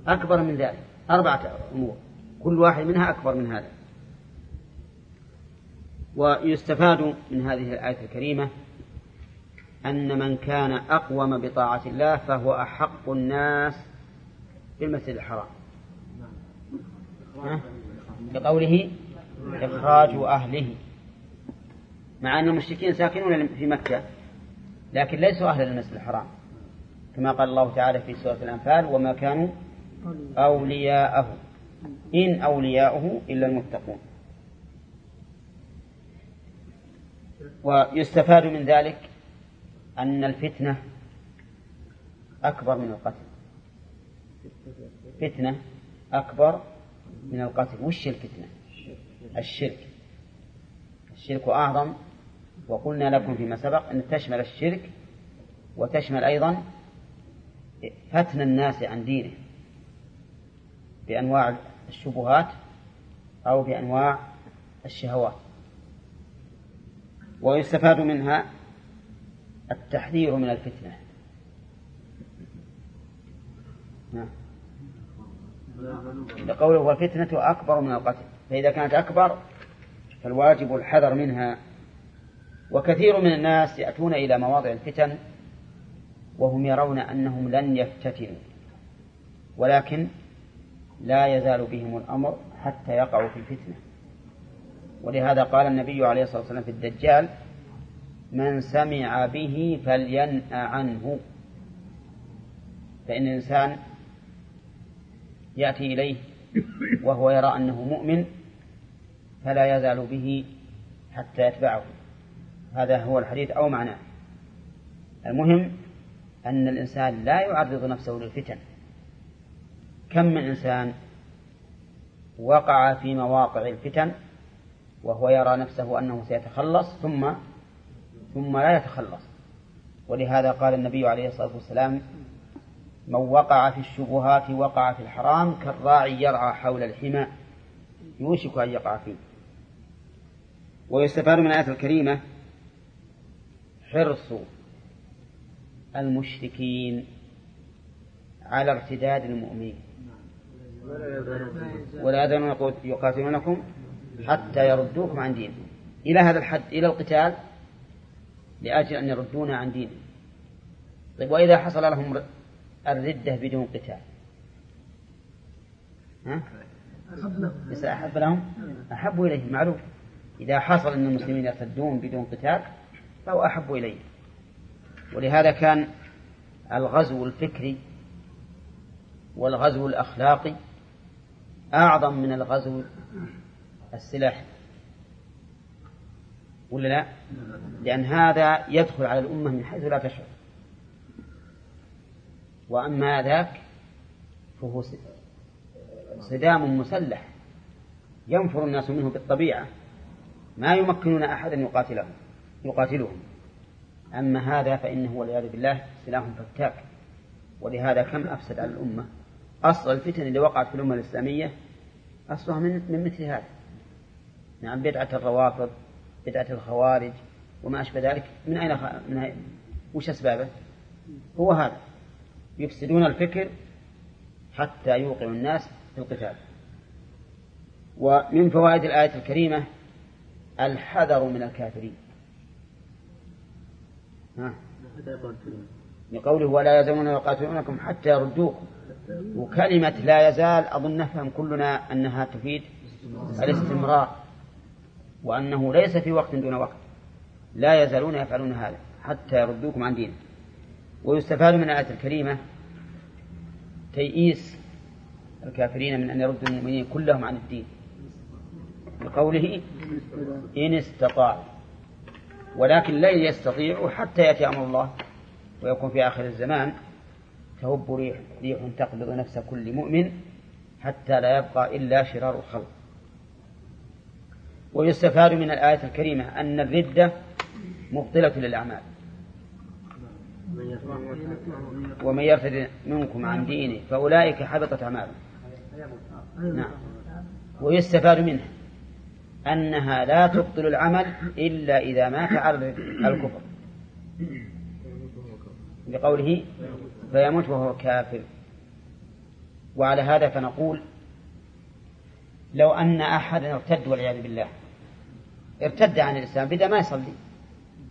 أكبر من ذلك. أربعة أمور. كل واحد منها أكبر من هذا. ويستفاد من هذه الآية الكريمة أن من كان أقوم بطاعة الله فهو أحق الناس بالمسجد الحرام. بقوله إخراج أهله. مع أن المشركين ساكنون في مكة لكن ليسوا أهلا للمسجد الحرام. كما قال الله تعالى في سورة الأنفال وما كانوا أولياءه. إن أولياؤه إلا المتقون. ويستفاد من ذلك أن الفتنة أكبر من القتل. فتنة أكبر من القتل. وش الفتنة؟ الشرك. الشرك أعظم. وقلنا لكم فيما سبق أن تشمل الشرك وتشمل أيضا فتن الناس عن دينه بأنواع الشبهات أو بأنواع الشهوات. ويستفاد منها التحذير من الفتنة. نعم. لقوله والفتنة أكبر من القتل. فإذا كانت أكبر فالواجب الحذر منها. وكثير من الناس يأتون إلى مواضع الفتن وهم يرون أنهم لن يفتتنوا ولكن لا يزال بهم الأمر حتى يقعوا في الفتنة. ولهذا قال النبي عليه الصلاة والسلام في الدجال من سمع به فلينأ عنه. فإن الإنسان يأتي إليه وهو يرى أنه مؤمن فلا يزال به حتى يتبعه. هذا هو الحديث أو معناه. المهم أن الإنسان لا يعرض نفسه للفتن. كم من إنسان وقع في مواقع الفتن وهو يرى نفسه أنه سيتخلص ثم ثم لا يتخلص. ولهذا قال النبي عليه الصلاة والسلام من وقع في الشبهات وقع في الحرام كالراعي يرعى حول الحمى. يوشك أن يقع فيه. ويستفاد من الآية الكريمة حرص المشركين على ارتداد المؤمنين. ولا يزالون يقاتلونكم حتى يردوكم عن دينكم. إلى هذا الحد إلى القتال لأجل أن يردونا عن دينهم طيب وإذا حصل لهم الردة بدون قتال. ها؟ أحب لهم؟ أحب إليه معروف. إذا حصل أن المسلمين يرتدون بدون قتال فهو أحب إليه ولهذا كان الغزو الفكري والغزو الأخلاقي أعظم من الغزو السلاحي. ولا لا؟ لأن هذا يدخل على الأمة من حيث لا تشعر. وأما ذاك فهو صدام مسلح. ينفر الناس منه بالطبيعة. ما يمكنون أحدا يقاتلهم يقاتلهم. أما هذا فإنه والعياذ بالله سلاح فتاك. ولهذا كم أفسد على الأمة؟ أصل الفتن اللي وقعت في الأمة الإسلامية أصلها من من مثل هذا. نعم بدعة الروافض بدعة الخوارج وما أشبه ذلك من أين خ... من أين... وش أسبابه؟ هو هذا يفسدون الفكر حتى يوقعوا الناس في القتال ومن فوائد الآية الكريمة الحذر من الكافرين ها. لقوله ولا يزالون يقاتلونكم حتى يردوكم وكلمة لا يزال أظن نفهم كلنا أنها تفيد الاستمرار وأنه ليس في وقت دون وقت. لا يزالون يفعلون هذا حتى يردوكم عن دينه. ويستفاد من الآية الكريمة تيئيس الكافرين من أن يردوا المؤمنين كلهم عن الدين. بقوله إن استطاعوا ولكن لن يستطيعوا حتى يأتي أمر الله ويكون في آخر الزمان. تهب ريح ريح تقبض نفس كل مؤمن حتى لا يبقى إلا شرار الخلق ويستفاد من الآية الكريمة أن الردة مبطلة للأعمال. ومن يرتد منكم عن دينه فأولئك حبطت أعمالهم. نعم. ويستفاد منها أنها لا تبطل العمل إلا إذا مات على الكفر. بقوله فيموت وهو كافر. وعلى هذا فنقول لو أن أحدا ارتد والعياذ بالله ارتد عن الإسلام بدأ ما يصلي.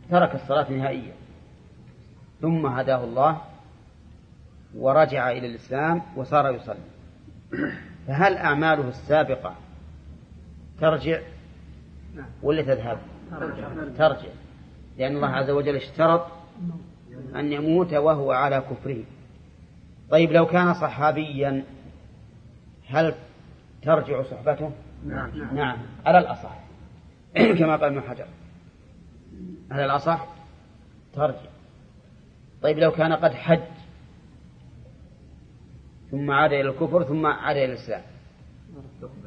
ترك الصلاة نهائيا. ثم هداه الله ورجع إلى الإسلام وصار يصلي. فهل أعماله السابقة ترجع؟ ولا تذهب؟ ترجع. لأن الله عز وجل اشترط أن يموت وهو على كفره. طيب لو كان صحابيا هل ترجع صحبته؟ نعم. نعم. على الأصح. كما قال ابن حجر. على الأصح؟ ترجع. طيب لو كان قد حج ثم عاد إلى الكفر ثم عاد إلى الإسلام.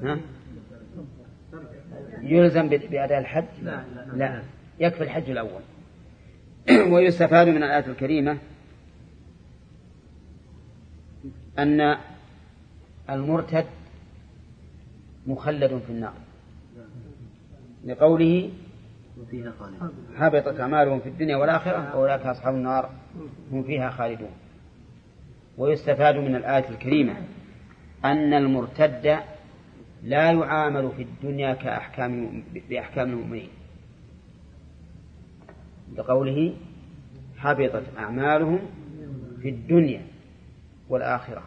ها؟ يلزم بأداء الحج؟ لا لا, لا. يكفي الحج الأول. ويستفاد من الآية الكريمة أن المرتد مخلد في النار. لقوله حبطت أعمالهم في الدنيا والآخرة أولئك أصحاب النار هم فيها خالدون. ويستفاد من الآية الكريمة أن المرتد لا يعامل في الدنيا كأحكام بأحكام المؤمنين. لقوله حبطت أعمالهم في الدنيا والآخرة.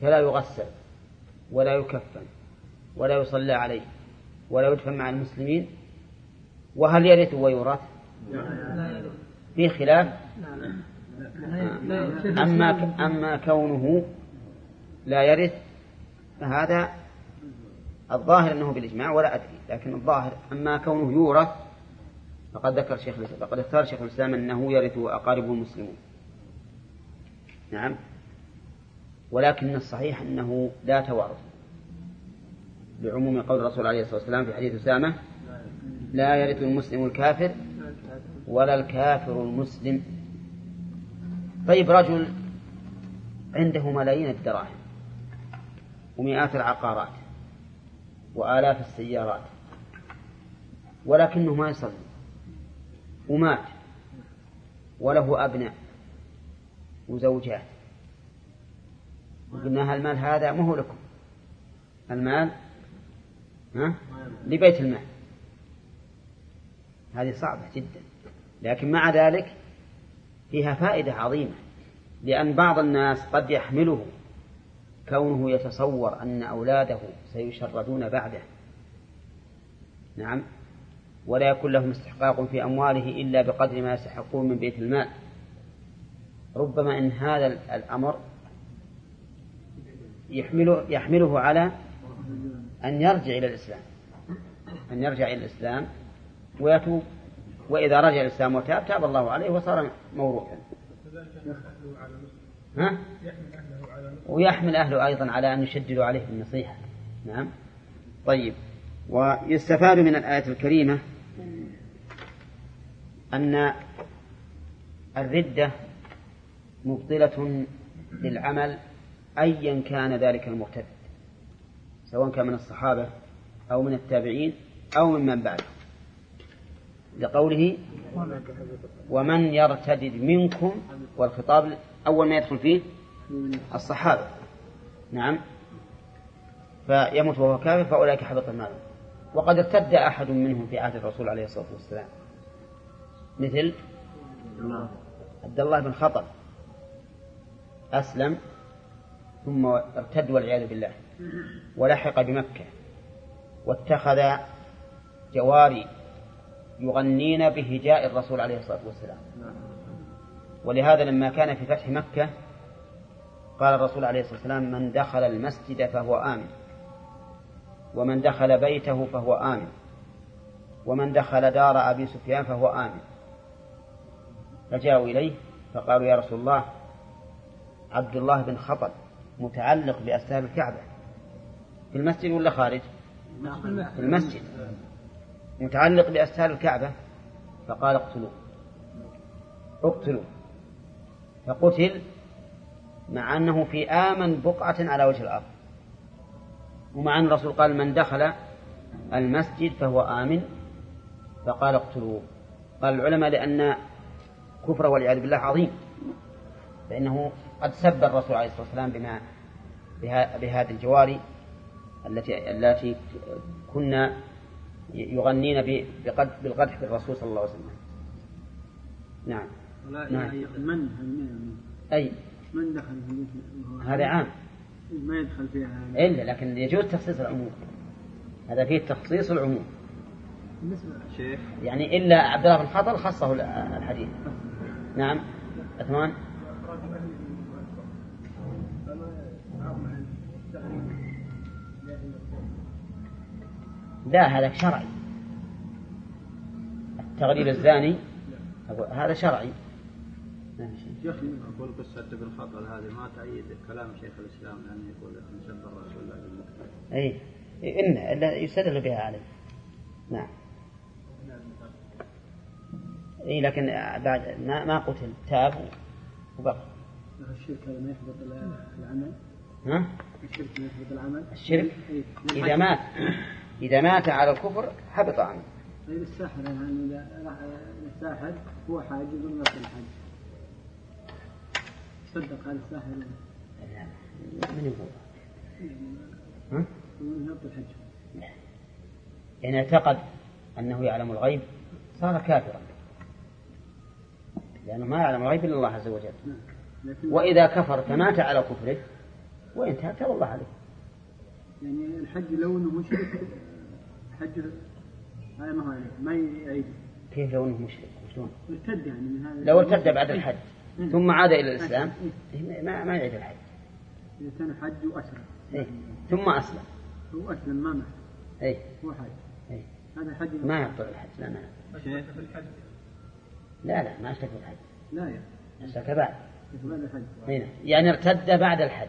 فلا يغسل ولا يكفن ولا يصلى عليه. ولا يدفن مع المسلمين؟ وهل يرث ويورث؟ في خلاف؟ أما أما كونه لا يرث فهذا الظاهر أنه بالإجماع ولا أدري لكن الظاهر أما كونه يورث فقد ذكر شيخ فقد اختار شيخ الإسلام أنه يرث أقاربه المسلمون. نعم. ولكن الصحيح أنه لا توارث. بعموم قول الرسول عليه الصلاة والسلام في حديث أسامة لا يرث المسلم الكافر ولا الكافر المسلم. طيب رجل عنده ملايين الدراهم ومئات العقارات وآلاف السيارات ولكنه ما يصلي ومات وله أبناء وزوجات. وقلنا المال هذا؟ ما هو لكم. المال؟ لبيت المال. هذه صعبة جدا. لكن مع ذلك فيها فائدة عظيمة لأن بعض الناس قد يحمله كونه يتصور أن أولاده سيشردون بعده. نعم. ولا يكون لهم استحقاق في أمواله إلا بقدر ما يستحقون من بيت المال. ربما إن هذا الأمر يحمله, يحمله على أن يرجع إلى الإسلام. أن يرجع إلى الإسلام ويتوب. وإذا رجع الإسلام وتاب تاب الله عليه وصار موروثا. ها؟ ويحمل أهله أيضا على أن يشددوا عليه بالنصيحة. نعم. طيب. ويستفاد من الآية الكريمة أن الردة مبطلة للعمل أيا كان ذلك المرتد سواء كان من الصحابة أو من التابعين أو ممن بعده لقوله ومن يرتد منكم والخطاب أول ما يدخل فيه الصحابة. نعم. فيموت وهو كافر فأولئك حبط المال وقد ارتد أحد منهم في عهد الرسول عليه الصلاة والسلام. مثل عبد الله بن خطب. أسلم ثم ارتد والعياذ بالله. ولحق بمكة واتخذ جواري يغنين بهجاء الرسول عليه الصلاة والسلام. ولهذا لما كان في فتح مكة قال الرسول عليه الصلاة والسلام من دخل المسجد فهو آمن. ومن دخل بيته فهو آمن. ومن دخل دار أبي سفيان فهو آمن. فجاءوا إليه فقالوا يا رسول الله عبد الله بن خطب متعلق بأستار الكعبة. في المسجد ولا خارج؟ في المسجد. متعلق بأستار الكعبة؟ فقال اقتلوه. اقتلوه. فقتل مع أنه في آمن بقعة على وجه الأرض. ومع أن الرسول قال من دخل المسجد فهو آمن فقال اقتلوه. قال العلماء لأن كفر والعياذ بالله عظيم فإنه قد سب الرسول عليه الصلاة والسلام بما بهذه الجواري. التي التي كنا يغنين بالقدح بالرسول صلى الله عليه وسلم. نعم. لا نعم. من من أي. من دخل في هذا عام. ما يدخل فيها؟ إلا لكن يجوز تخصيص العموم. هذا فيه تخصيص العموم. بالنسبة شيخ. يعني إلا عبد الله بن خطل خصه الحديث. نعم. عثمان. لا هذا شرعي. التغريب الزاني هذا شرعي. شيخ أقول قصة ابن خطل هذه ما تأيد كلام شيخ الإسلام لأنه يقول أن سب الرسول الله بالمكتب إن إلا يستدل بها عليه نعم. اي لكن بعد ما ما قتل تاب وبقى. الشرك هذا ما يحبط العمل. ها؟ الشرك ما يحبط العمل. الشرك؟ إيه. إذا مات. إذا مات على الكفر حبط عنه. طيب الساحر يعني إذا راح الساحر هو حاجز من الحج صدق هذا الساحر. من يقول؟ ها؟ الحج. إن اعتقد أنه يعلم الغيب صار كافرا. لأنه ما يعلم الغيب إلا الله عز وجل. لكن وإذا كفر فمات على كفره وانتهى تاب الله عليه. يعني الحج لو إنه مشرك حج هذا ما هو عليه ما يعيد. كيف لو أنه مشرك؟ وشلون ارتد يعني من هذا. لو ارتد بعد الحج إيه. ثم عاد إلى الإسلام ما ما يعيد الحج. إذا كان حج وأسلم إيه. ثم أسلم. هو أسلم ما مات. إيه. هو حج. إيه. هذا حج ما يبطل الحج لا ما لا لا ما اشتكى الحج. لا يا اشتكى بعد. بعد الحج. يعني ارتد بعد الحج.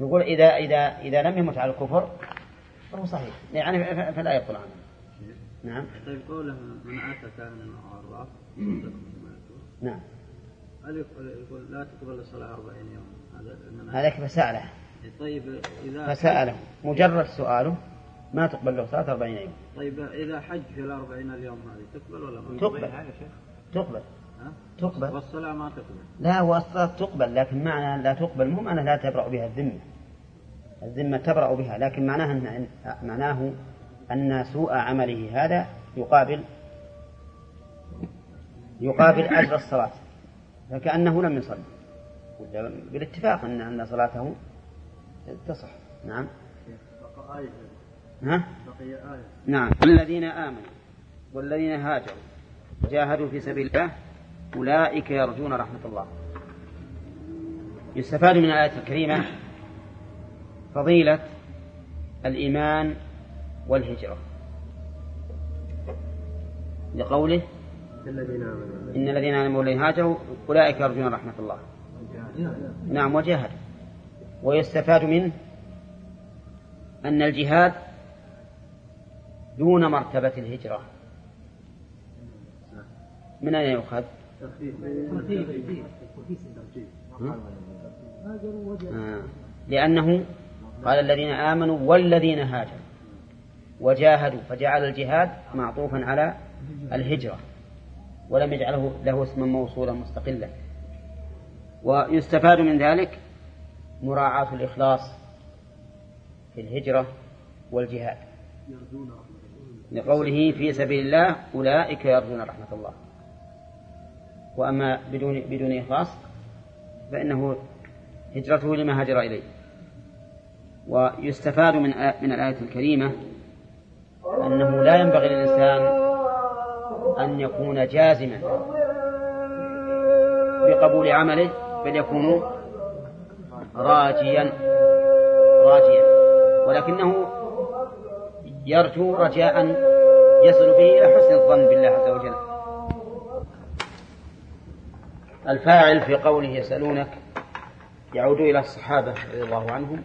نقول إذا إذا إذا لم يمت على الكفر فهو صحيح. يعني فلا يبطل عنه نعم. طيب قوله من أتى كاهنا أو عراف نعم. هل يقول يقول لا تقبل الصلاة 40 يوم؟ هذا من هذاك فسأله طيب إذا فسأله. مجرد سؤاله ما تقبل له صلاة أربعين يوم. طيب إذا حج في الأربعين اليوم هذه تقبل ولا ما تقبل. تقبل؟ تقبل. والصلاة ما تقبل. لا هو الصلاة تقبل لكن معنى لا تقبل مو معنى لا تبرأ بها الذمة. الذمة تبرأ بها لكن معناها أن معناه أن سوء عمله هذا يقابل يقابل أجر الصلاة. فكأنه لم يصلي. بالاتفاق أن أن صلاته تصح. نعم. بقى آية ها؟ بقي آية. نعم. الذين آمنوا والذين هاجروا وجاهدوا في سبيل الله أولئك يرجون رحمة الله. يستفاد من الآية الكريمة فضيلة الإيمان والهجرة. لقوله إن الذين آمنوا والذين هاجروا أولئك يرجون رحمة الله. نعم وجاهدوا ويستفاد منه أن الجهاد دون مرتبة الهجرة. من أين يؤخذ؟ لأنه قال الذين آمنوا والذين هاجروا وجاهدوا فجعل الجهاد معطوفا على الهجرة ولم يجعله له اسما موصولا مستقلا. ويستفاد من ذلك مراعاة الإخلاص في الهجرة والجهاد. لقوله في سبيل الله أولئك يرجون رحمة الله. وأما بدون بدون إخلاص فإنه هجرته لما هاجر إليه. ويستفاد من من الآية الكريمة أنه لا ينبغي للإنسان أن يكون جازما بقبول عمله بل يكون راجيا راجيا. ولكنه يرجو رجاء يصل به إلى حسن الظن بالله عز وجل. الفاعل في قوله يسألونك يعود إلى الصحابة رضي الله عنهم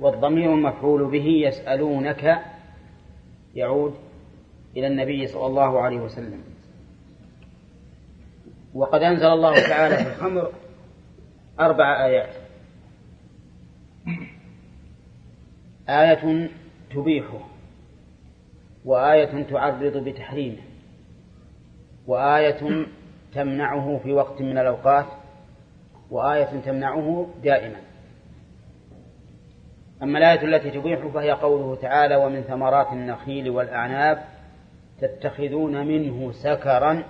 والضمير المفعول به يسألونك يعود إلى النبي صلى الله عليه وسلم. وقد أنزل الله تعالى في الخمر أربع آيات. آية تبيحه وآية تعرض بتحريمه وآية تمنعه في وقت من الأوقات وآية تمنعه دائما. أما الآية التي تبيح فهي قوله تعالى ومن ثمرات النخيل والأعناب تتخذون منه سكرا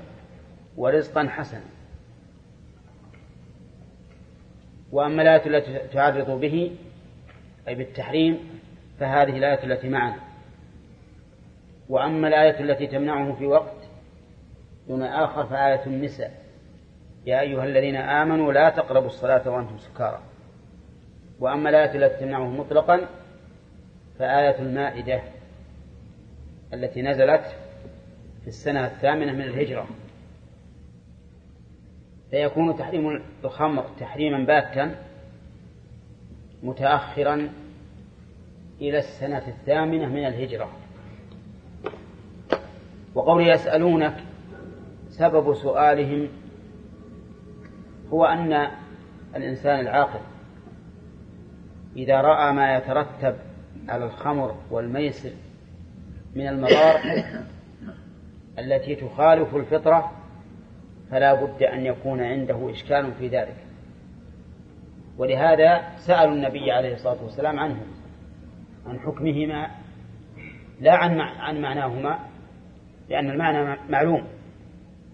ورزقا حسنا. وأما الآية التي تعرض به أي بالتحريم فهذه الآية التي معنا. وأما الآية التي تمنعه في وقت دون آخر فآية النساء. يا أيها الذين آمنوا لا تقربوا الصلاة وأنتم سكارى. وأما الآية التي تمنعه مطلقا فآية المائدة التي نزلت في السنة الثامنة من الهجرة. فيكون تحريم الخمر تحريما باتا متأخرا إلى السنة الثامنة من الهجرة. وقول يسألونك سبب سؤالهم هو أن الإنسان العاقل إذا رأى ما يترتب على الخمر والميسر من المضار التي تخالف الفطرة فلا بد أن يكون عنده إشكال في ذلك. ولهذا سألوا النبي عليه الصلاة والسلام عنه عن حكمهما لا عن عن معناهما لأن المعنى معلوم.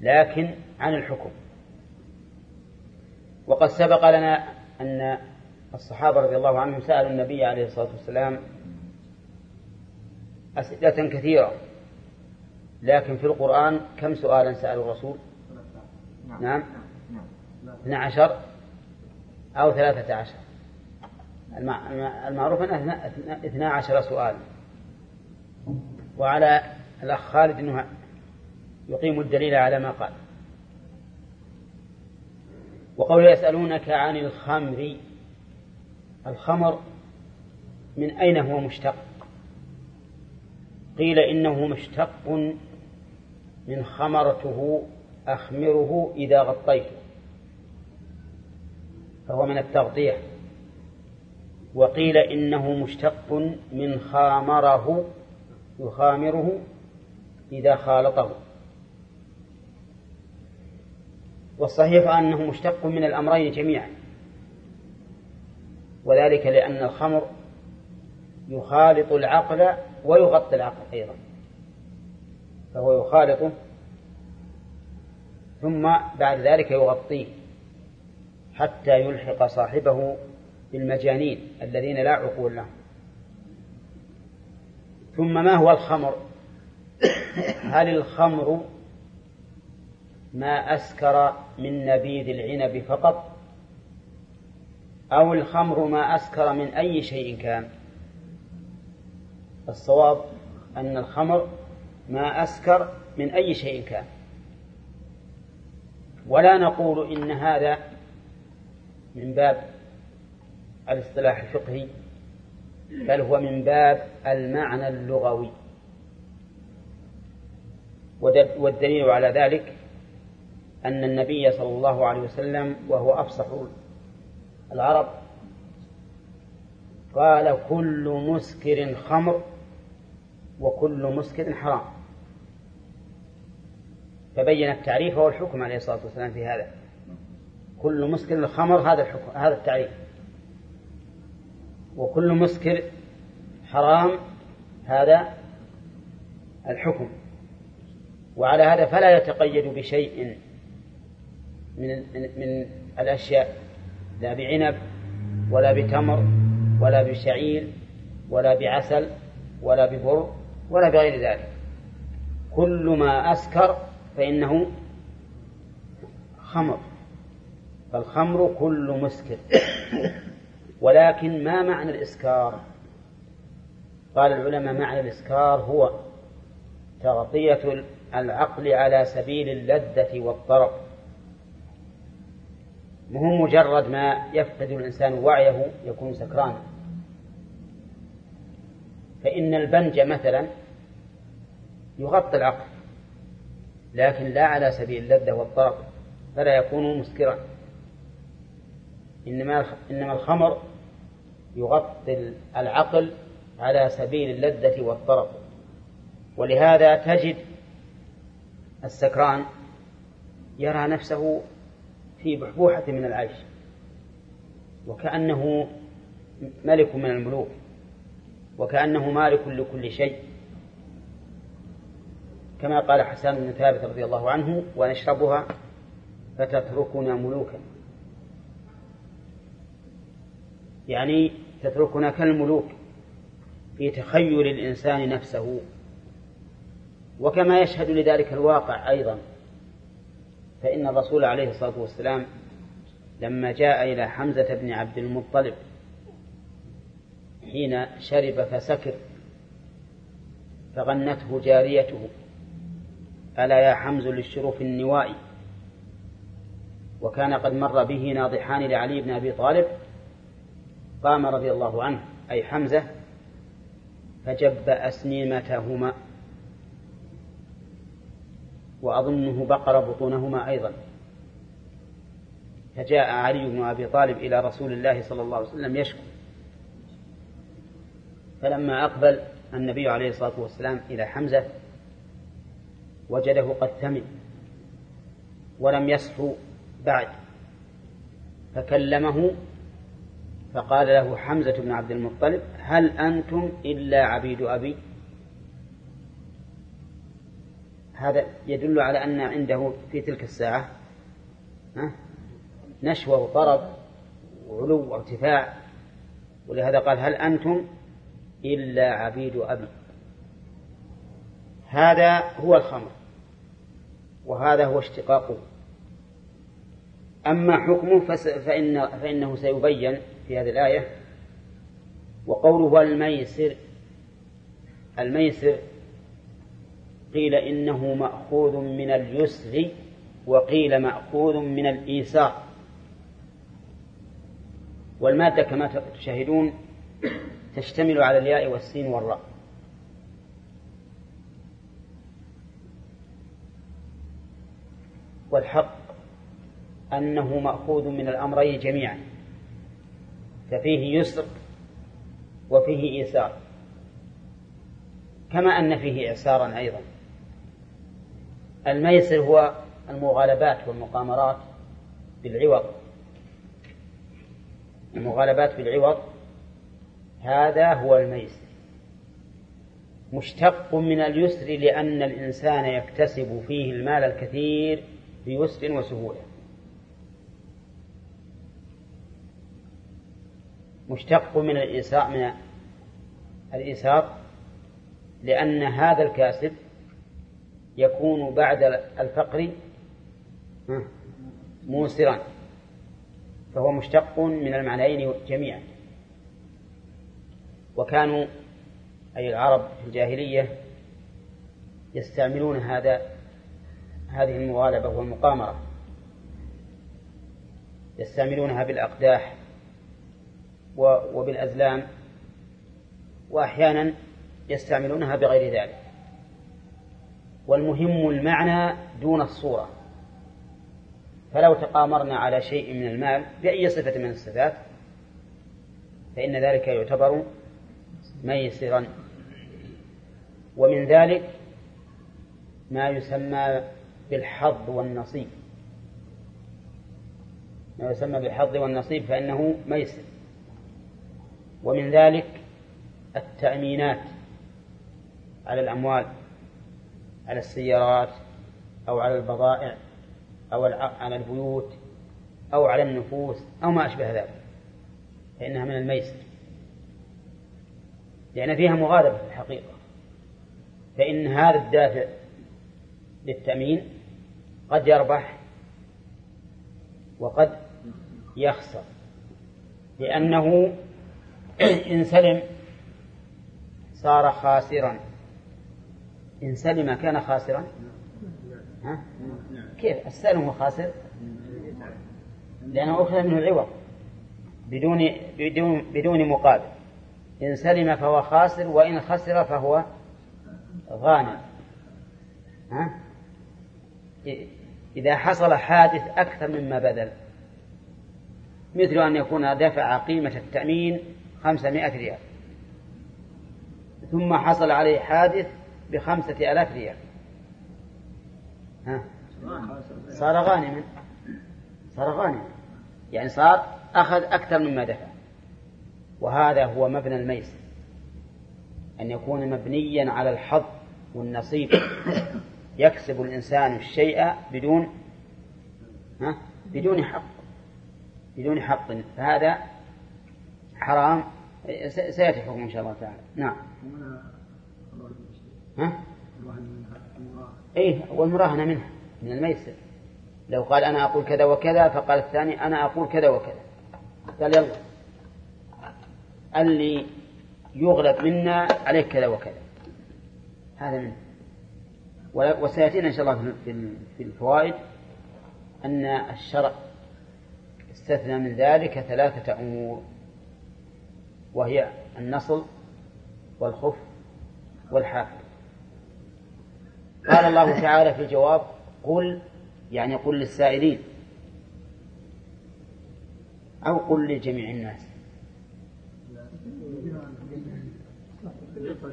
لكن عن الحكم. وقد سبق لنا أن الصحابة رضي الله عنهم سألوا النبي عليه الصلاة والسلام أسئلة كثيرة لكن في القرآن كم سؤالا سأل الرسول؟ نعم. اثنى عشر أو ثلاثة عشر. المعروف أنه اثنى عشر سؤال. وعلى الأخ خالد أنه يقيم الدليل على ما قال. وقول يسألونك عن الخمر الخمر من أين هو مشتق؟ قيل إنه مشتق من خمرته أخمره إذا غطيته فهو من التغطية. وقيل إنه مشتق من خامره يخامره إذا خالطه. والصحيح أنه مشتق من الأمرين جميعا. وذلك لأن الخمر يخالط العقل ويغطي العقل أيضا. فهو يخالطه ثم بعد ذلك يغطيه حتى يلحق صاحبه بالمجانين الذين لا عقول لهم. ثم ما هو الخمر؟ هل الخمر ما أسكر من نبيذ العنب فقط أو الخمر ما أسكر من أي شيء كان. الصواب أن الخمر ما أسكر من أي شيء كان. ولا نقول إن هذا من باب الاصطلاح الفقهي بل هو من باب المعنى اللغوي. والدليل على ذلك أن النبي صلى الله عليه وسلم وهو أفصح العرب قال كل مسكر خمر وكل مسكر حرام. فبين التعريف والحكم عليه الصلاة والسلام في هذا. كل مسكر الخمر هذا الحكم هذا التعريف. وكل مسكر حرام هذا الحكم. وعلى هذا فلا يتقيد بشيء. من من الأشياء لا بعنب ولا بتمر ولا بشعير ولا بعسل ولا ببر ولا بغير ذلك. كل ما أسكر فإنه خمر فالخمر كل مسكر. ولكن ما معنى الإسكار؟ قال العلماء معنى الإسكار هو تغطية العقل على سبيل اللذة والطرب مو مجرد ما يفقد الإنسان وعيه يكون سكرانا. فإن البنج مثلا يغطي العقل لكن لا على سبيل اللذة والطرب فلا يكون مسكرا. إنما إنما الخمر يغطي العقل على سبيل اللذة والطرب ولهذا تجد السكران يرى نفسه في بحبوحة من العيش. وكأنه ملك من الملوك. وكأنه مالك لكل شيء. كما قال حسان بن ثابت رضي الله عنه ونشربها فتتركنا ملوكا. يعني تتركنا كالملوك في تخيل الإنسان نفسه. وكما يشهد لذلك الواقع أيضا. فإن الرسول عليه الصلاة والسلام لما جاء إلى حمزة بن عبد المطلب حين شرب فسكر فغنته جاريته ألا يا حمز للشروف النوائي وكان قد مر به ناضحان لعلي بن أبي طالب قام رضي الله عنه أي حمزة فجب أسنيمتهما. وأظنه بقر بطونهما أيضا. فجاء علي بن أبي طالب إلى رسول الله صلى الله عليه وسلم يشكو. فلما أقبل النبي عليه الصلاة والسلام إلى حمزة وجده قد ثمن ولم يصحو بعد. فكلمه فقال له حمزة بن عبد المطلب هل أنتم إلا عبيد أبي؟ هذا يدل على أن عنده في تلك الساعة نشوة وطرب وعلو وارتفاع. ولهذا قال هل أنتم إلا عبيد أبي؟ هذا هو الخمر وهذا هو اشتقاقه. أما حكمه فإن فإنه سيبين في هذه الآية. وقوله الميسر الميسر قيل إنه مأخوذ من اليسر وقيل مأخوذ من الإيسار والمادة كما تشاهدون تشتمل على الياء والسين والراء. والحق أنه مأخوذ من الأمرين جميعا. ففيه يسر وفيه إيسار كما أن فيه إعسارا أيضا. الميسر هو المغالبات والمقامرات بالعوض. المغالبات بالعوض هذا هو الميسر. مشتق من اليسر لأن الإنسان يكتسب فيه المال الكثير بيسر وسهولة. مشتق من الإيساء من الإيسار لأن هذا الكاسب يكون بعد الفقر موسرا. فهو مشتق من المعنيين جميعا. وكانوا أي العرب في الجاهلية يستعملون هذا هذه المغالبة والمقامرة يستعملونها بالأقداح وبالأزلام وأحيانا يستعملونها بغير ذلك. والمهم المعنى دون الصورة. فلو تقامرنا على شيء من المال بأي صفة من الصفات فإن ذلك يعتبر ميسرا. ومن ذلك ما يسمى بالحظ والنصيب. ما يسمى بالحظ والنصيب فإنه ميسر. ومن ذلك التأمينات على الأموال. على السيارات أو على البضائع أو على البيوت أو على النفوس أو ما أشبه ذلك. فإنها من الميسر. لأن فيها مغالبة في الحقيقة. فإن هذا الدافع للتأمين قد يربح وقد يخسر. لأنه إن سلم صار خاسرا. إن سلم كان خاسرا؟ ها؟ كيف؟ السلم هو خاسر؟ لأنه أخذ منه العوض بدون بدون بدون مقابل. إن سلم فهو خاسر وإن خسر فهو غانم. ها؟ إذا حصل حادث أكثر مما بذل. مثل أن يكون دفع قيمة التأمين خمسمائة ريال. ثم حصل عليه حادث بخمسة آلاف ريال. ها؟ صار غانما. صار غانما. يعني صار أخذ أكثر مما دفع. وهذا هو مبنى الميسر. أن يكون مبنيا على الحظ والنصيب. يكسب الإنسان الشيء بدون ها؟ بدون حق. بدون حق. فهذا حرام. سيأتي حكم إن شاء الله تعالى. نعم. ها؟ إيه والمراهنة منها من الميسر. لو قال أنا أقول كذا وكذا فقال الثاني أنا أقول كذا وكذا. قال يلا. اللي يغلب منا عليك كذا وكذا. هذا منه. وسيأتينا إن شاء الله في الفوائد أن الشرع استثنى من ذلك ثلاثة أمور وهي النصل والخف والحافظ. قال الله تعالى في الجواب قل يعني قل للسائلين. أو قل لجميع الناس.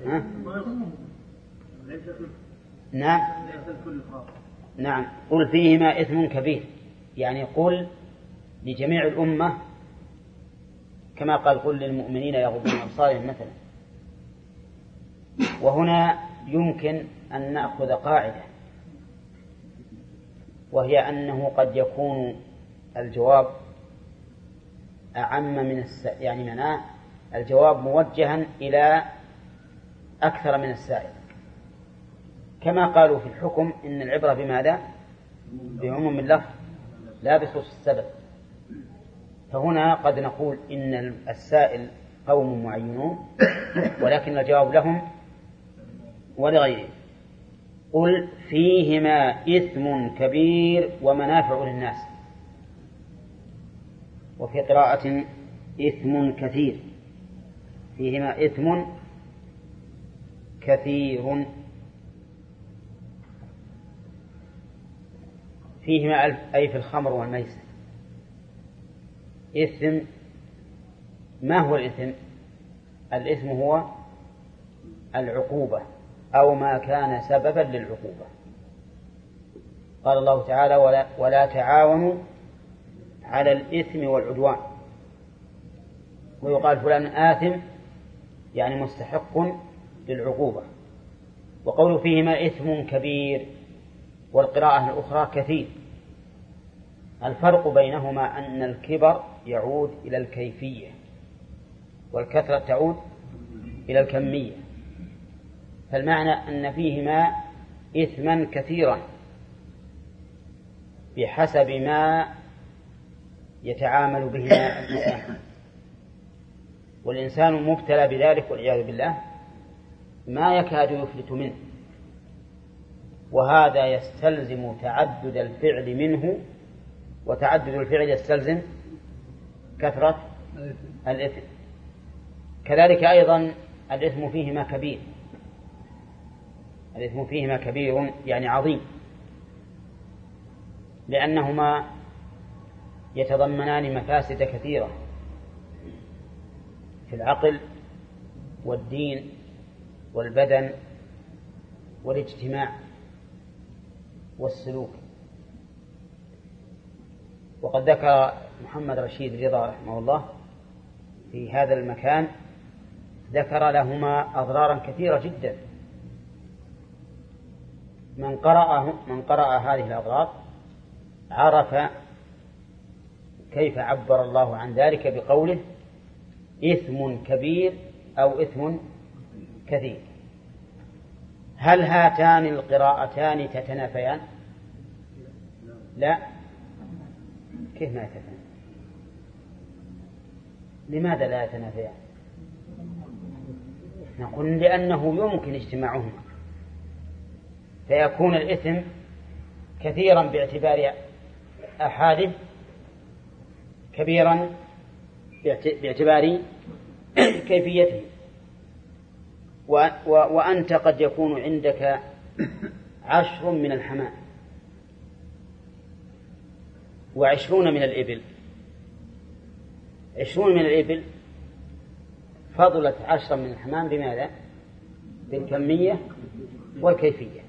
ها؟ نعم. نعم. قل فيهما إثم كبير. يعني قل لجميع الأمة كما قال قل للمؤمنين يغضون أبصارهم مثلا. وهنا يمكن أن نأخذ قاعدة وهي أنه قد يكون الجواب أعم من الس... يعني معناه الجواب موجها إلى أكثر من السائل. كما قالوا في الحكم إن العبرة بماذا؟ بعموم اللفظ لا بخصوص السبب. فهنا قد نقول إن السائل قوم معينون ولكن الجواب لهم ولغيرهم. قل فيهما إثم كبير ومنافع للناس. وفي قراءة إثم كثير. فيهما إثم كثير. فيهما أي في الخمر والميسر. إثم ما هو الإثم؟ الإثم هو العقوبة. أو ما كان سببا للعقوبة. قال الله تعالى ولا, ولا تعاونوا على الإثم والعدوان. ويقال فلان آثم يعني مستحق للعقوبة. وقول فيهما إثم كبير والقراءة الأخرى كثير. الفرق بينهما أن الكبر يعود إلى الكيفية والكثرة تعود إلى الكمية. فالمعنى أن فيهما إثما كثيرا بحسب ما يتعامل به الإنسان. والإنسان مبتلى بذلك والعياذ بالله ما يكاد يفلت منه وهذا يستلزم تعدد الفعل منه وتعدد الفعل يستلزم كثرة الإثم. كذلك أيضا الإثم فيهما كبير. الإثم فيهما كبير يعني عظيم. لأنهما يتضمنان مفاسد كثيرة في العقل والدين والبدن والاجتماع والسلوك. وقد ذكر محمد رشيد رضا رحمه الله في هذا المكان ذكر لهما أضرارا كثيرة جدا. من قرأ من قرأ هذه الأضرار عرف كيف عبر الله عن ذلك بقوله إثم كبير أو إثم كثير. هل هاتان القراءتان تتنافيان؟ لا. كيف ما يتنافيان؟ لماذا لا يتنافيان؟ نقول لأنه يمكن اجتماعهما. فيكون الإثم كثيرا باعتبار أحاده كبيرا باعتبار كيفيته. وأنت قد يكون عندك عشر من الحمام وعشرون من الإبل. عشرون من الإبل فضلت عشرا من الحمام بماذا؟ بالكمية والكيفية.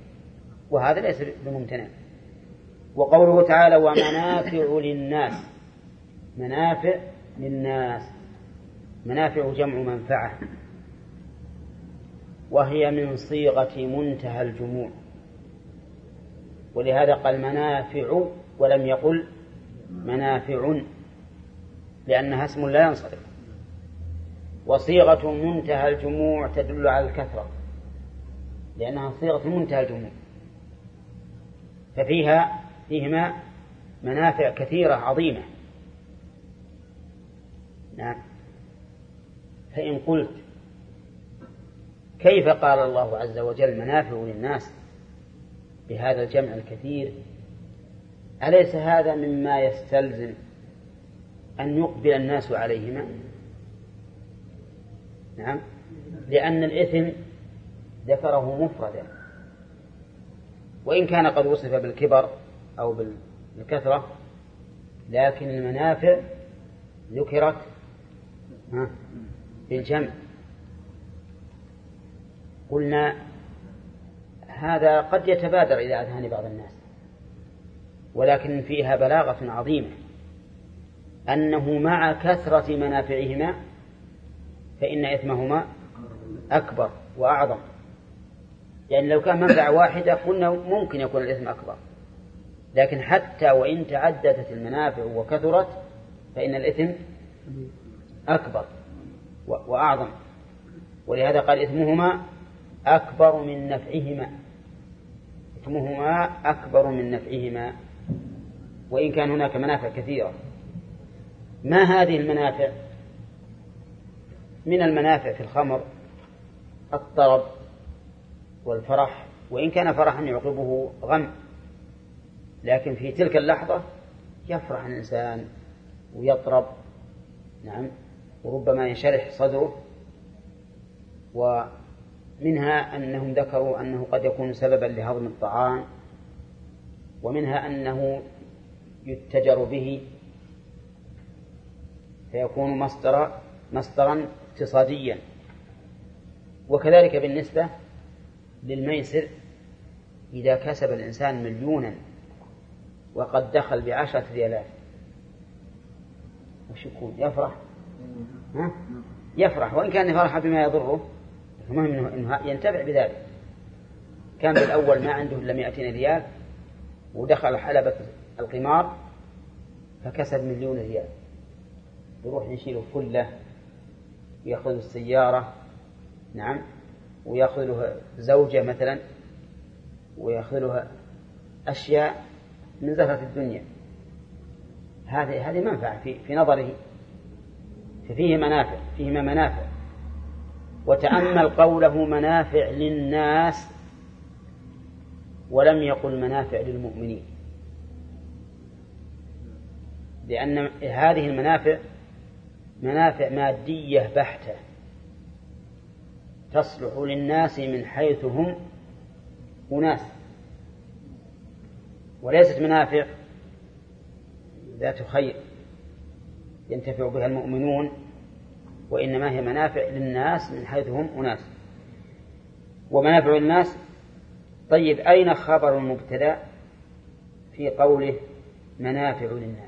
وهذا ليس بممتنع. وقوله تعالى ومنافع للناس. منافع للناس. منافع جمع منفعة. وهي من صيغة منتهى الجموع. ولهذا قال منافع ولم يقل منافع لأنها اسم لا ينصرف. وصيغة منتهى الجموع تدل على الكثرة. لأنها صيغة منتهى الجموع. ففيها فيهما منافع كثيرة عظيمة. نعم. فإن قلت كيف قال الله عز وجل منافع للناس بهذا الجمع الكثير؟ أليس هذا مما يستلزم أن يقبل الناس عليهما؟ نعم. لأن الإثم ذكره مفردا. وإن كان قد وصف بالكبر أو بالكثرة لكن المنافع ذكرت بالجمع. قلنا هذا قد يتبادر إلى أذهان بعض الناس ولكن فيها بلاغة عظيمة. أنه مع كثرة منافعهما فإن إثمهما أكبر وأعظم. يعني لو كان منفعة واحدة قلنا ممكن يكون الإثم أكبر. لكن حتى وإن تعددت المنافع وكثرت فإن الإثم أكبر وأعظم. ولهذا قال إثمهما أكبر من نفعهما. إثمهما أكبر من نفعهما. وإن كان هناك منافع كثيرة. ما هذه المنافع؟ من المنافع في الخمر الطرب. والفرح وإن كان فرحا يعقبه غم. لكن في تلك اللحظة يفرح الإنسان ويطرب. نعم. وربما ينشرح صدره. ومنها أنهم ذكروا أنه قد يكون سببا لهضم الطعام. ومنها أنه يتجر به. فيكون مصدر مصدرا اقتصاديا. وكذلك بالنسبة للميسر إذا كسب الإنسان مليونا وقد دخل بعشرة ريالات. وش يكون؟ يفرح؟ ها؟ يفرح. وإن كان فرح بما يضره المهم إنه ينتفع بذلك. كان بالأول ما عنده إلا 200 ريال ودخل حلبة القمار فكسب مليون ريال. يروح يشيل فلة ويأخذ السيارة. نعم. ويأخذ زوجة مثلا ويأخذ أشياء من زهرة الدنيا. هذه هذه منفعة في, في نظره. ففيه منافع فيهما منافع. وتأمل قوله منافع للناس ولم يقل منافع للمؤمنين. لأن هذه المنافع منافع مادية بحتة. تصلح للناس من حيث هم أناس. وليست منافع ذات خير ينتفع بها المؤمنون وإنما هي منافع للناس من حيث هم أناس. ومنافع للناس طيب أين خبر المبتدأ في قوله منافع للناس؟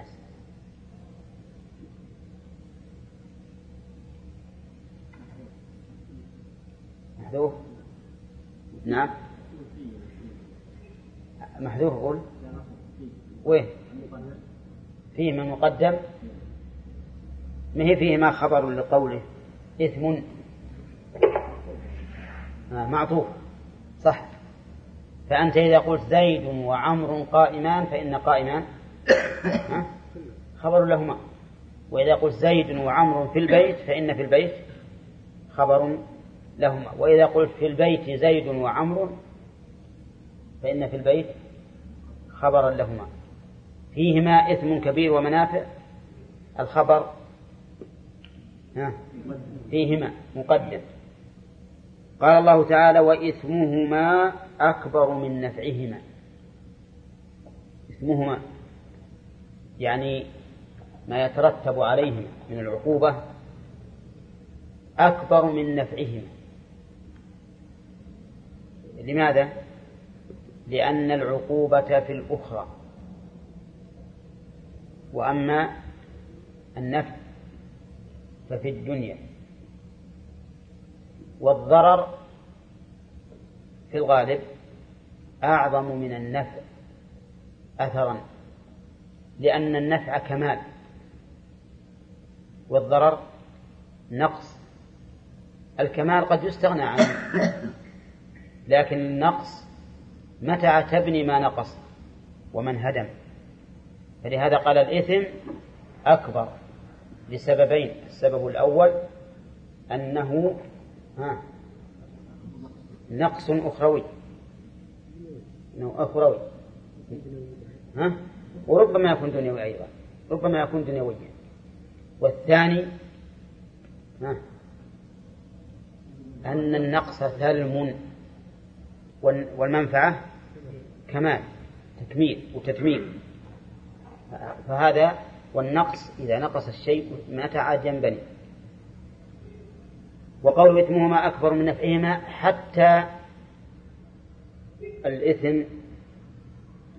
محذوف؟ نعم. محذوف قل. وين؟ فيه من مقدم؟ ما هي فيه ما خبر لقوله؟ إثم. آه معطوف. صح. فأنت إذا قلت زيد وعمر قائمان فإن قائمان. خبر لهما. وإذا قلت زيد وعمر في البيت فإن في البيت خبر لهما. وإذا قلت في البيت زيد وعمر فإن في البيت خبرا لهما. فيهما إثم كبير ومنافع. الخبر فيهما مقدم. قال الله تعالى وإثمهما أكبر من نفعهما. إثمهما يعني ما يترتب عليهما من العقوبة أكبر من نفعهما. لماذا؟ لأن العقوبة في الأخرى. وأما النفع ففي الدنيا. والضرر في الغالب أعظم من النفع أثرا. لأن النفع كمال. والضرر نقص. الكمال قد يستغنى عنه. لكن النقص متى تبني ما نقص ومن هدم. فلهذا قال الإثم أكبر لسببين السبب الأول أنه نقص أخروي أنه أخروي ها وربما يكون دنيوي أيضا ربما يكون دنيويا. والثاني ها أن النقص ثلم والمنفعة كمال تكميل وتتميم. فهذا والنقص إذا نقص الشيء متى ينبني. وقول إثمهما أكبر من نفعهما حتى الإثم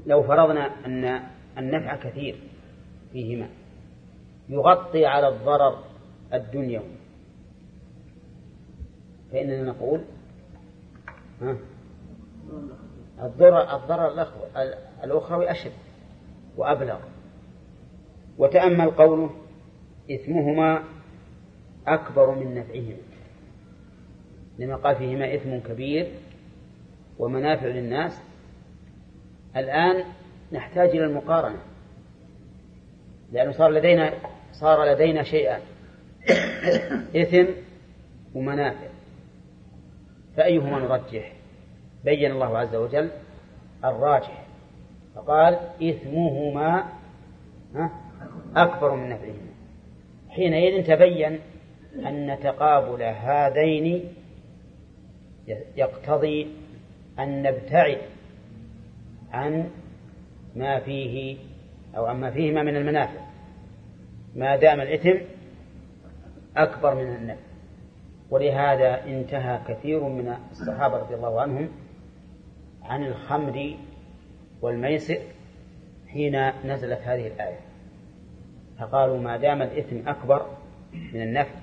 لو فرضنا أن النفع كثير فيهما يغطي على الضرر الدنيوي. فإننا نقول ها؟ الضرر الضرر الأخروي أشد وأبلغ. وتأمل قوله إثمهما أكبر من نفعهما. لما قال فيهما إثم كبير ومنافع للناس. الآن نحتاج إلى المقارنة. لأنه صار لدينا صار لدينا شيئان إثم ومنافع. فأيهما نرجح؟ بين الله عز وجل الراجح. فقال إثمهما أكبر من نفعهما. حينئذ تبين أن تقابل هذين يقتضي أن نبتعد عن ما فيه أو عما فيهما من المنافع. ما دام الإثم أكبر من النفع. ولهذا انتهى كثير من الصحابة رضي الله عنهم عن الخمر والميسر حين نزلت هذه الآية. فقالوا ما دام الإثم أكبر من النفع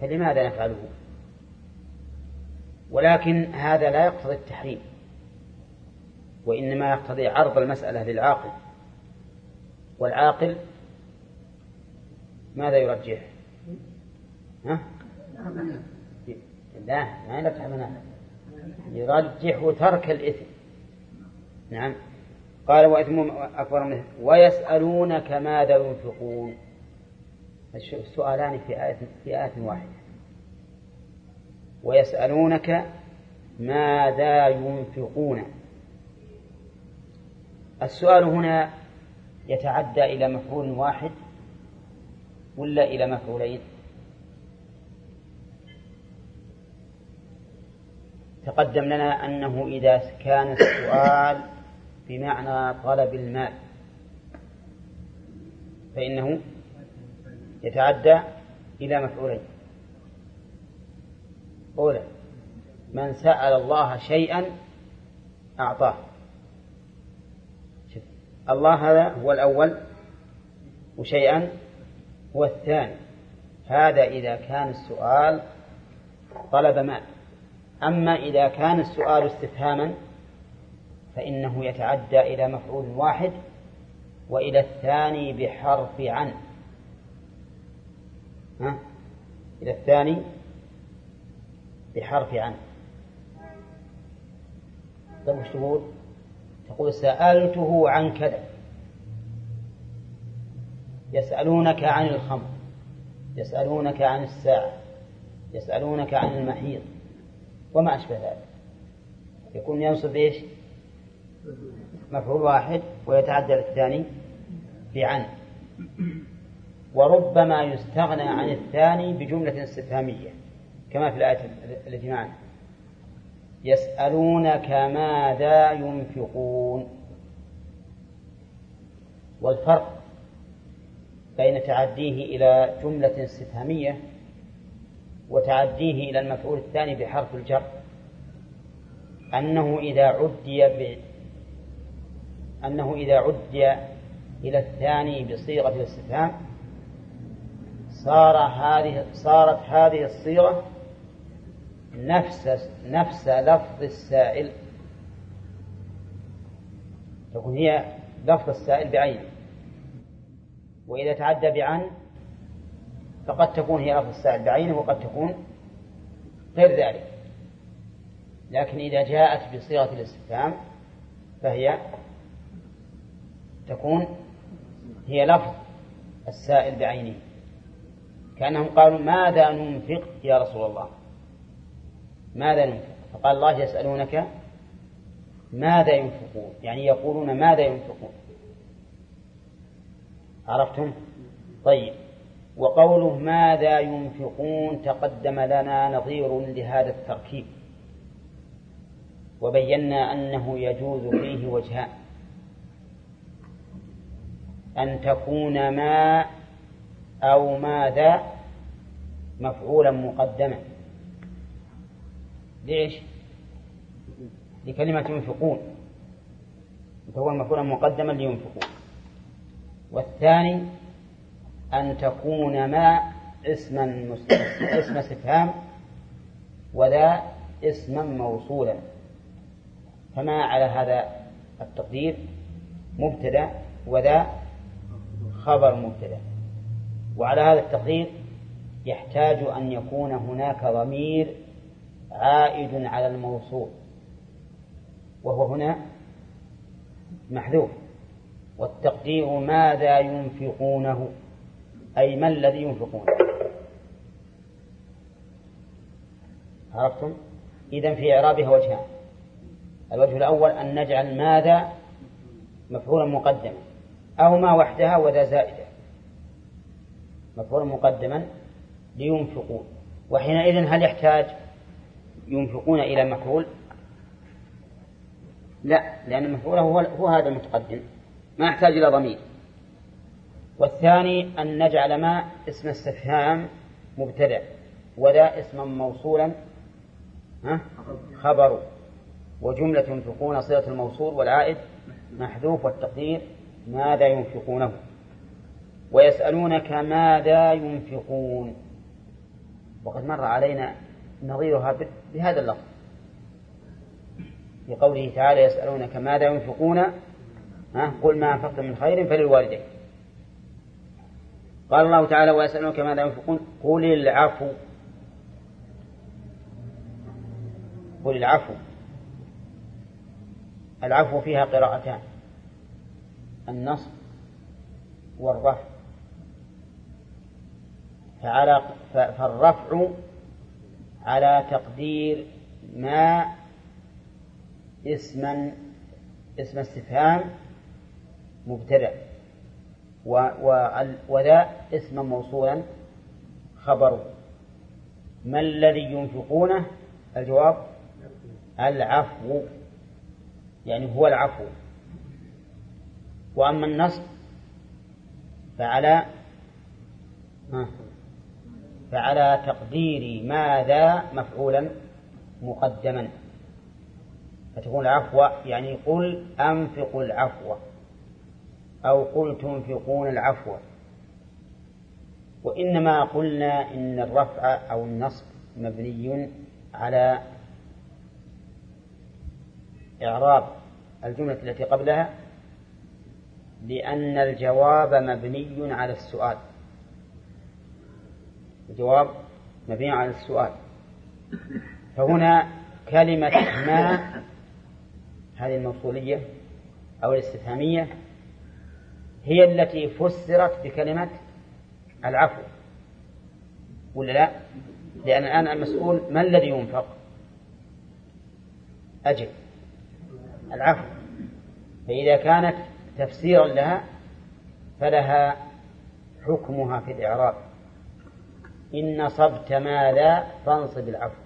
فلماذا نفعله؟ ولكن هذا لا يقتضي التحريم وإنما يقتضي عرض المسألة للعاقل. والعاقل ماذا يرجح ها؟ لا. ما يرجح منافع يرجح ترك الإثم. نعم. قال وإثم أكبر منه ويسألونك ماذا ينفقون؟ السؤالان في آية في آية واحدة. ويسألونك ماذا ينفقون؟ السؤال هنا يتعدى إلى مفعول واحد ولا إلى مفعولين؟ تقدم لنا أنه إذا كان السؤال بمعنى طلب المال فإنه يتعدى إلى مفعولين. أولى من سأل الله شيئا أعطاه. الله هذا هو الأول وشيئا هو الثاني. هذا إذا كان السؤال طلب مال. أما إذا كان السؤال استفهاما فإنه يتعدى إلى مفعول واحد وإلى الثاني بحرف عن ها؟ إلى الثاني بحرف عن طيب وش تقول؟ تقول سألته عن كذا يسألونك عن الخمر يسألونك عن الساعة يسألونك عن المحيط وما أشبه ذلك. يكون ينصب إيش؟ مفعول واحد ويتعدى الثاني في عن وربما يستغنى عن الثاني بجملة استفهامية كما في الآية التي معنا. يسألونك ماذا ينفقون. والفرق بين تعديه إلى جملة استفهامية وتعديه إلى المفعول الثاني بحرف الجر أنه إذا عدي ب... أنه إذا عدي إلى الثاني بصيغة الاستفهام صار هذه صارت هذه الصيغة نفس نفس لفظ السائل. تكون هي لفظ السائل بعينه وإذا تعدى بعن فقد تكون هي لفظ السائل بعينه وقد تكون غير ذلك. لكن إذا جاءت بصيغة الاستفهام فهي تكون هي لفظ السائل بعينه كأنهم قالوا ماذا ننفق يا رسول الله؟ ماذا ننفق؟ فقال الله يسألونك ماذا ينفقون؟ يعني يقولون ماذا ينفقون. عرفتم؟ طيب. وقوله ماذا ينفقون تقدم لنا نظير لهذا التركيب. وبينا أنه يجوز فيه وجهان. أن تكون ما أو ماذا مفعولا مقدما. ليش؟ لكلمة ينفقون. فهو مفعولا مقدما لينفقون. والثاني أن تكون ما اسما اسم استفهام وذا اسما موصولا. فما على هذا التقدير؟ مبتدا وذا خبر مبتدا. وعلى هذا التقدير يحتاج أن يكون هناك ضمير عائد على الموصول. وهو هنا محذوف. والتقدير ماذا ينفقونه؟ أي ما الذي ينفقونه عرفتم؟ إذا في إعرابها وجهان. الوجه الأول أن نجعل ماذا؟ مفعولا مقدما. أو ما وحدها وذا زائدة. مفعولا مقدما لينفقون وحينئذ هل يحتاج ينفقون إلى مفعول؟ لا لأن المفعول هو, هو هذا المتقدم. ما يحتاج إلى ضمير. والثاني أن نجعل ما اسم استفهام مبتدأ وذا اسما موصولا خبر. وجملة ينفقون صلة الموصول والعائد محذوف والتقدير ماذا ينفقونه. ويسألونك ماذا ينفقون. وقد مر علينا نظيرها بهذا اللفظ. في قوله تعالى يسألونك ماذا ينفقون قل ما أنفقتم من خير فللوالدين. قال الله تعالى ويسألونك ماذا ينفقون؟ قل العفو. قل العفو. العفو فيها قراءتان النصب والرفع. فعلى فالرفع على تقدير ما اسما اسم استفهام مبتدأ. وذا اسما موصولا خبر. ما الذي ينفقونه؟ الجواب العفو. يعني هو العفو. وأما النصب فعلى فعلى تقدير ماذا مفعولا مقدما. فتكون العفو يعني قل أنفقوا العفو. أو قل تنفقون العفو. وإنما قلنا إن الرفع أو النصب مبني على إعراب الجملة التي قبلها لأن الجواب مبني على السؤال. الجواب مبني على السؤال. فهنا كلمة ما هذه الموصولية أو الاستفهامية هي التي فسرت بكلمة العفو ولا لا؟ لأن الآن المسؤول ما الذي ينفق؟ أجل العفو فإذا كانت تفسيرا لها فلها حكمها في الإعراب إن نصبت ماذا فانصب العفو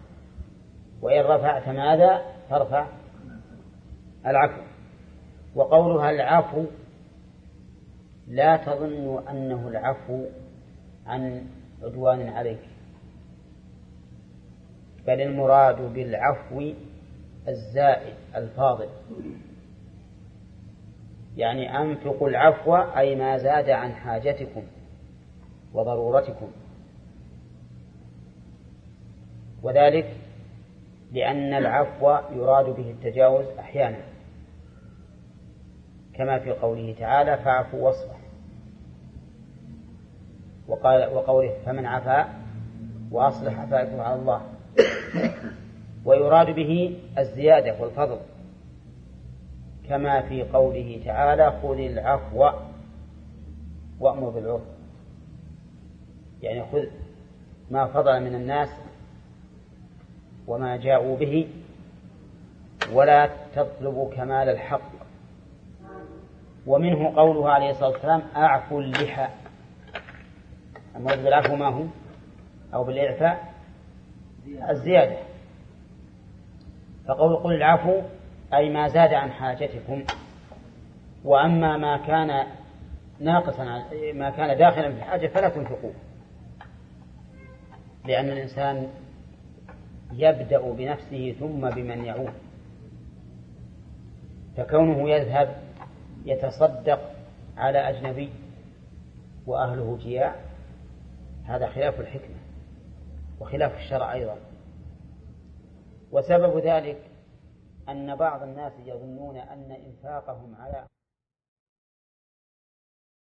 وإن رفعت ماذا فارفع العفو وقولها العفو لا تظن أنه العفو عن عدوان عليك. بل المراد بالعفو الزائد الفاضل. يعني أنفقوا العفو أي ما زاد عن حاجتكم وضرورتكم. وذلك لأن العفو يراد به التجاوز أحيانا. كما في قوله تعالى فاعفوا واصفح. وقال وقوله فمن عفا وأصلح فأجره على الله. ويراد به الزيادة والفضل. كما في قوله تعالى خذ العفو وأمر بالعرف. يعني خذ ما فضل من الناس وما جاءوا به ولا تطلب كمال الحق. ومنه قوله عليه الصلاة والسلام أعفو اللحى. المراد بالعفو ما هو؟ أو بالإعفاء؟ الزيادة. فقول قل العفو أي ما زاد عن حاجتكم. وأما ما كان ناقصا ما كان داخلا في الحاجة فلا تنفقوه. لأن الإنسان يبدأ بنفسه ثم بمن يعود فكونه يذهب يتصدق على أجنبي وأهله جياع هذا خلاف الحكمة وخلاف الشرع أيضا. وسبب ذلك أن بعض الناس يظنون أن إنفاقهم على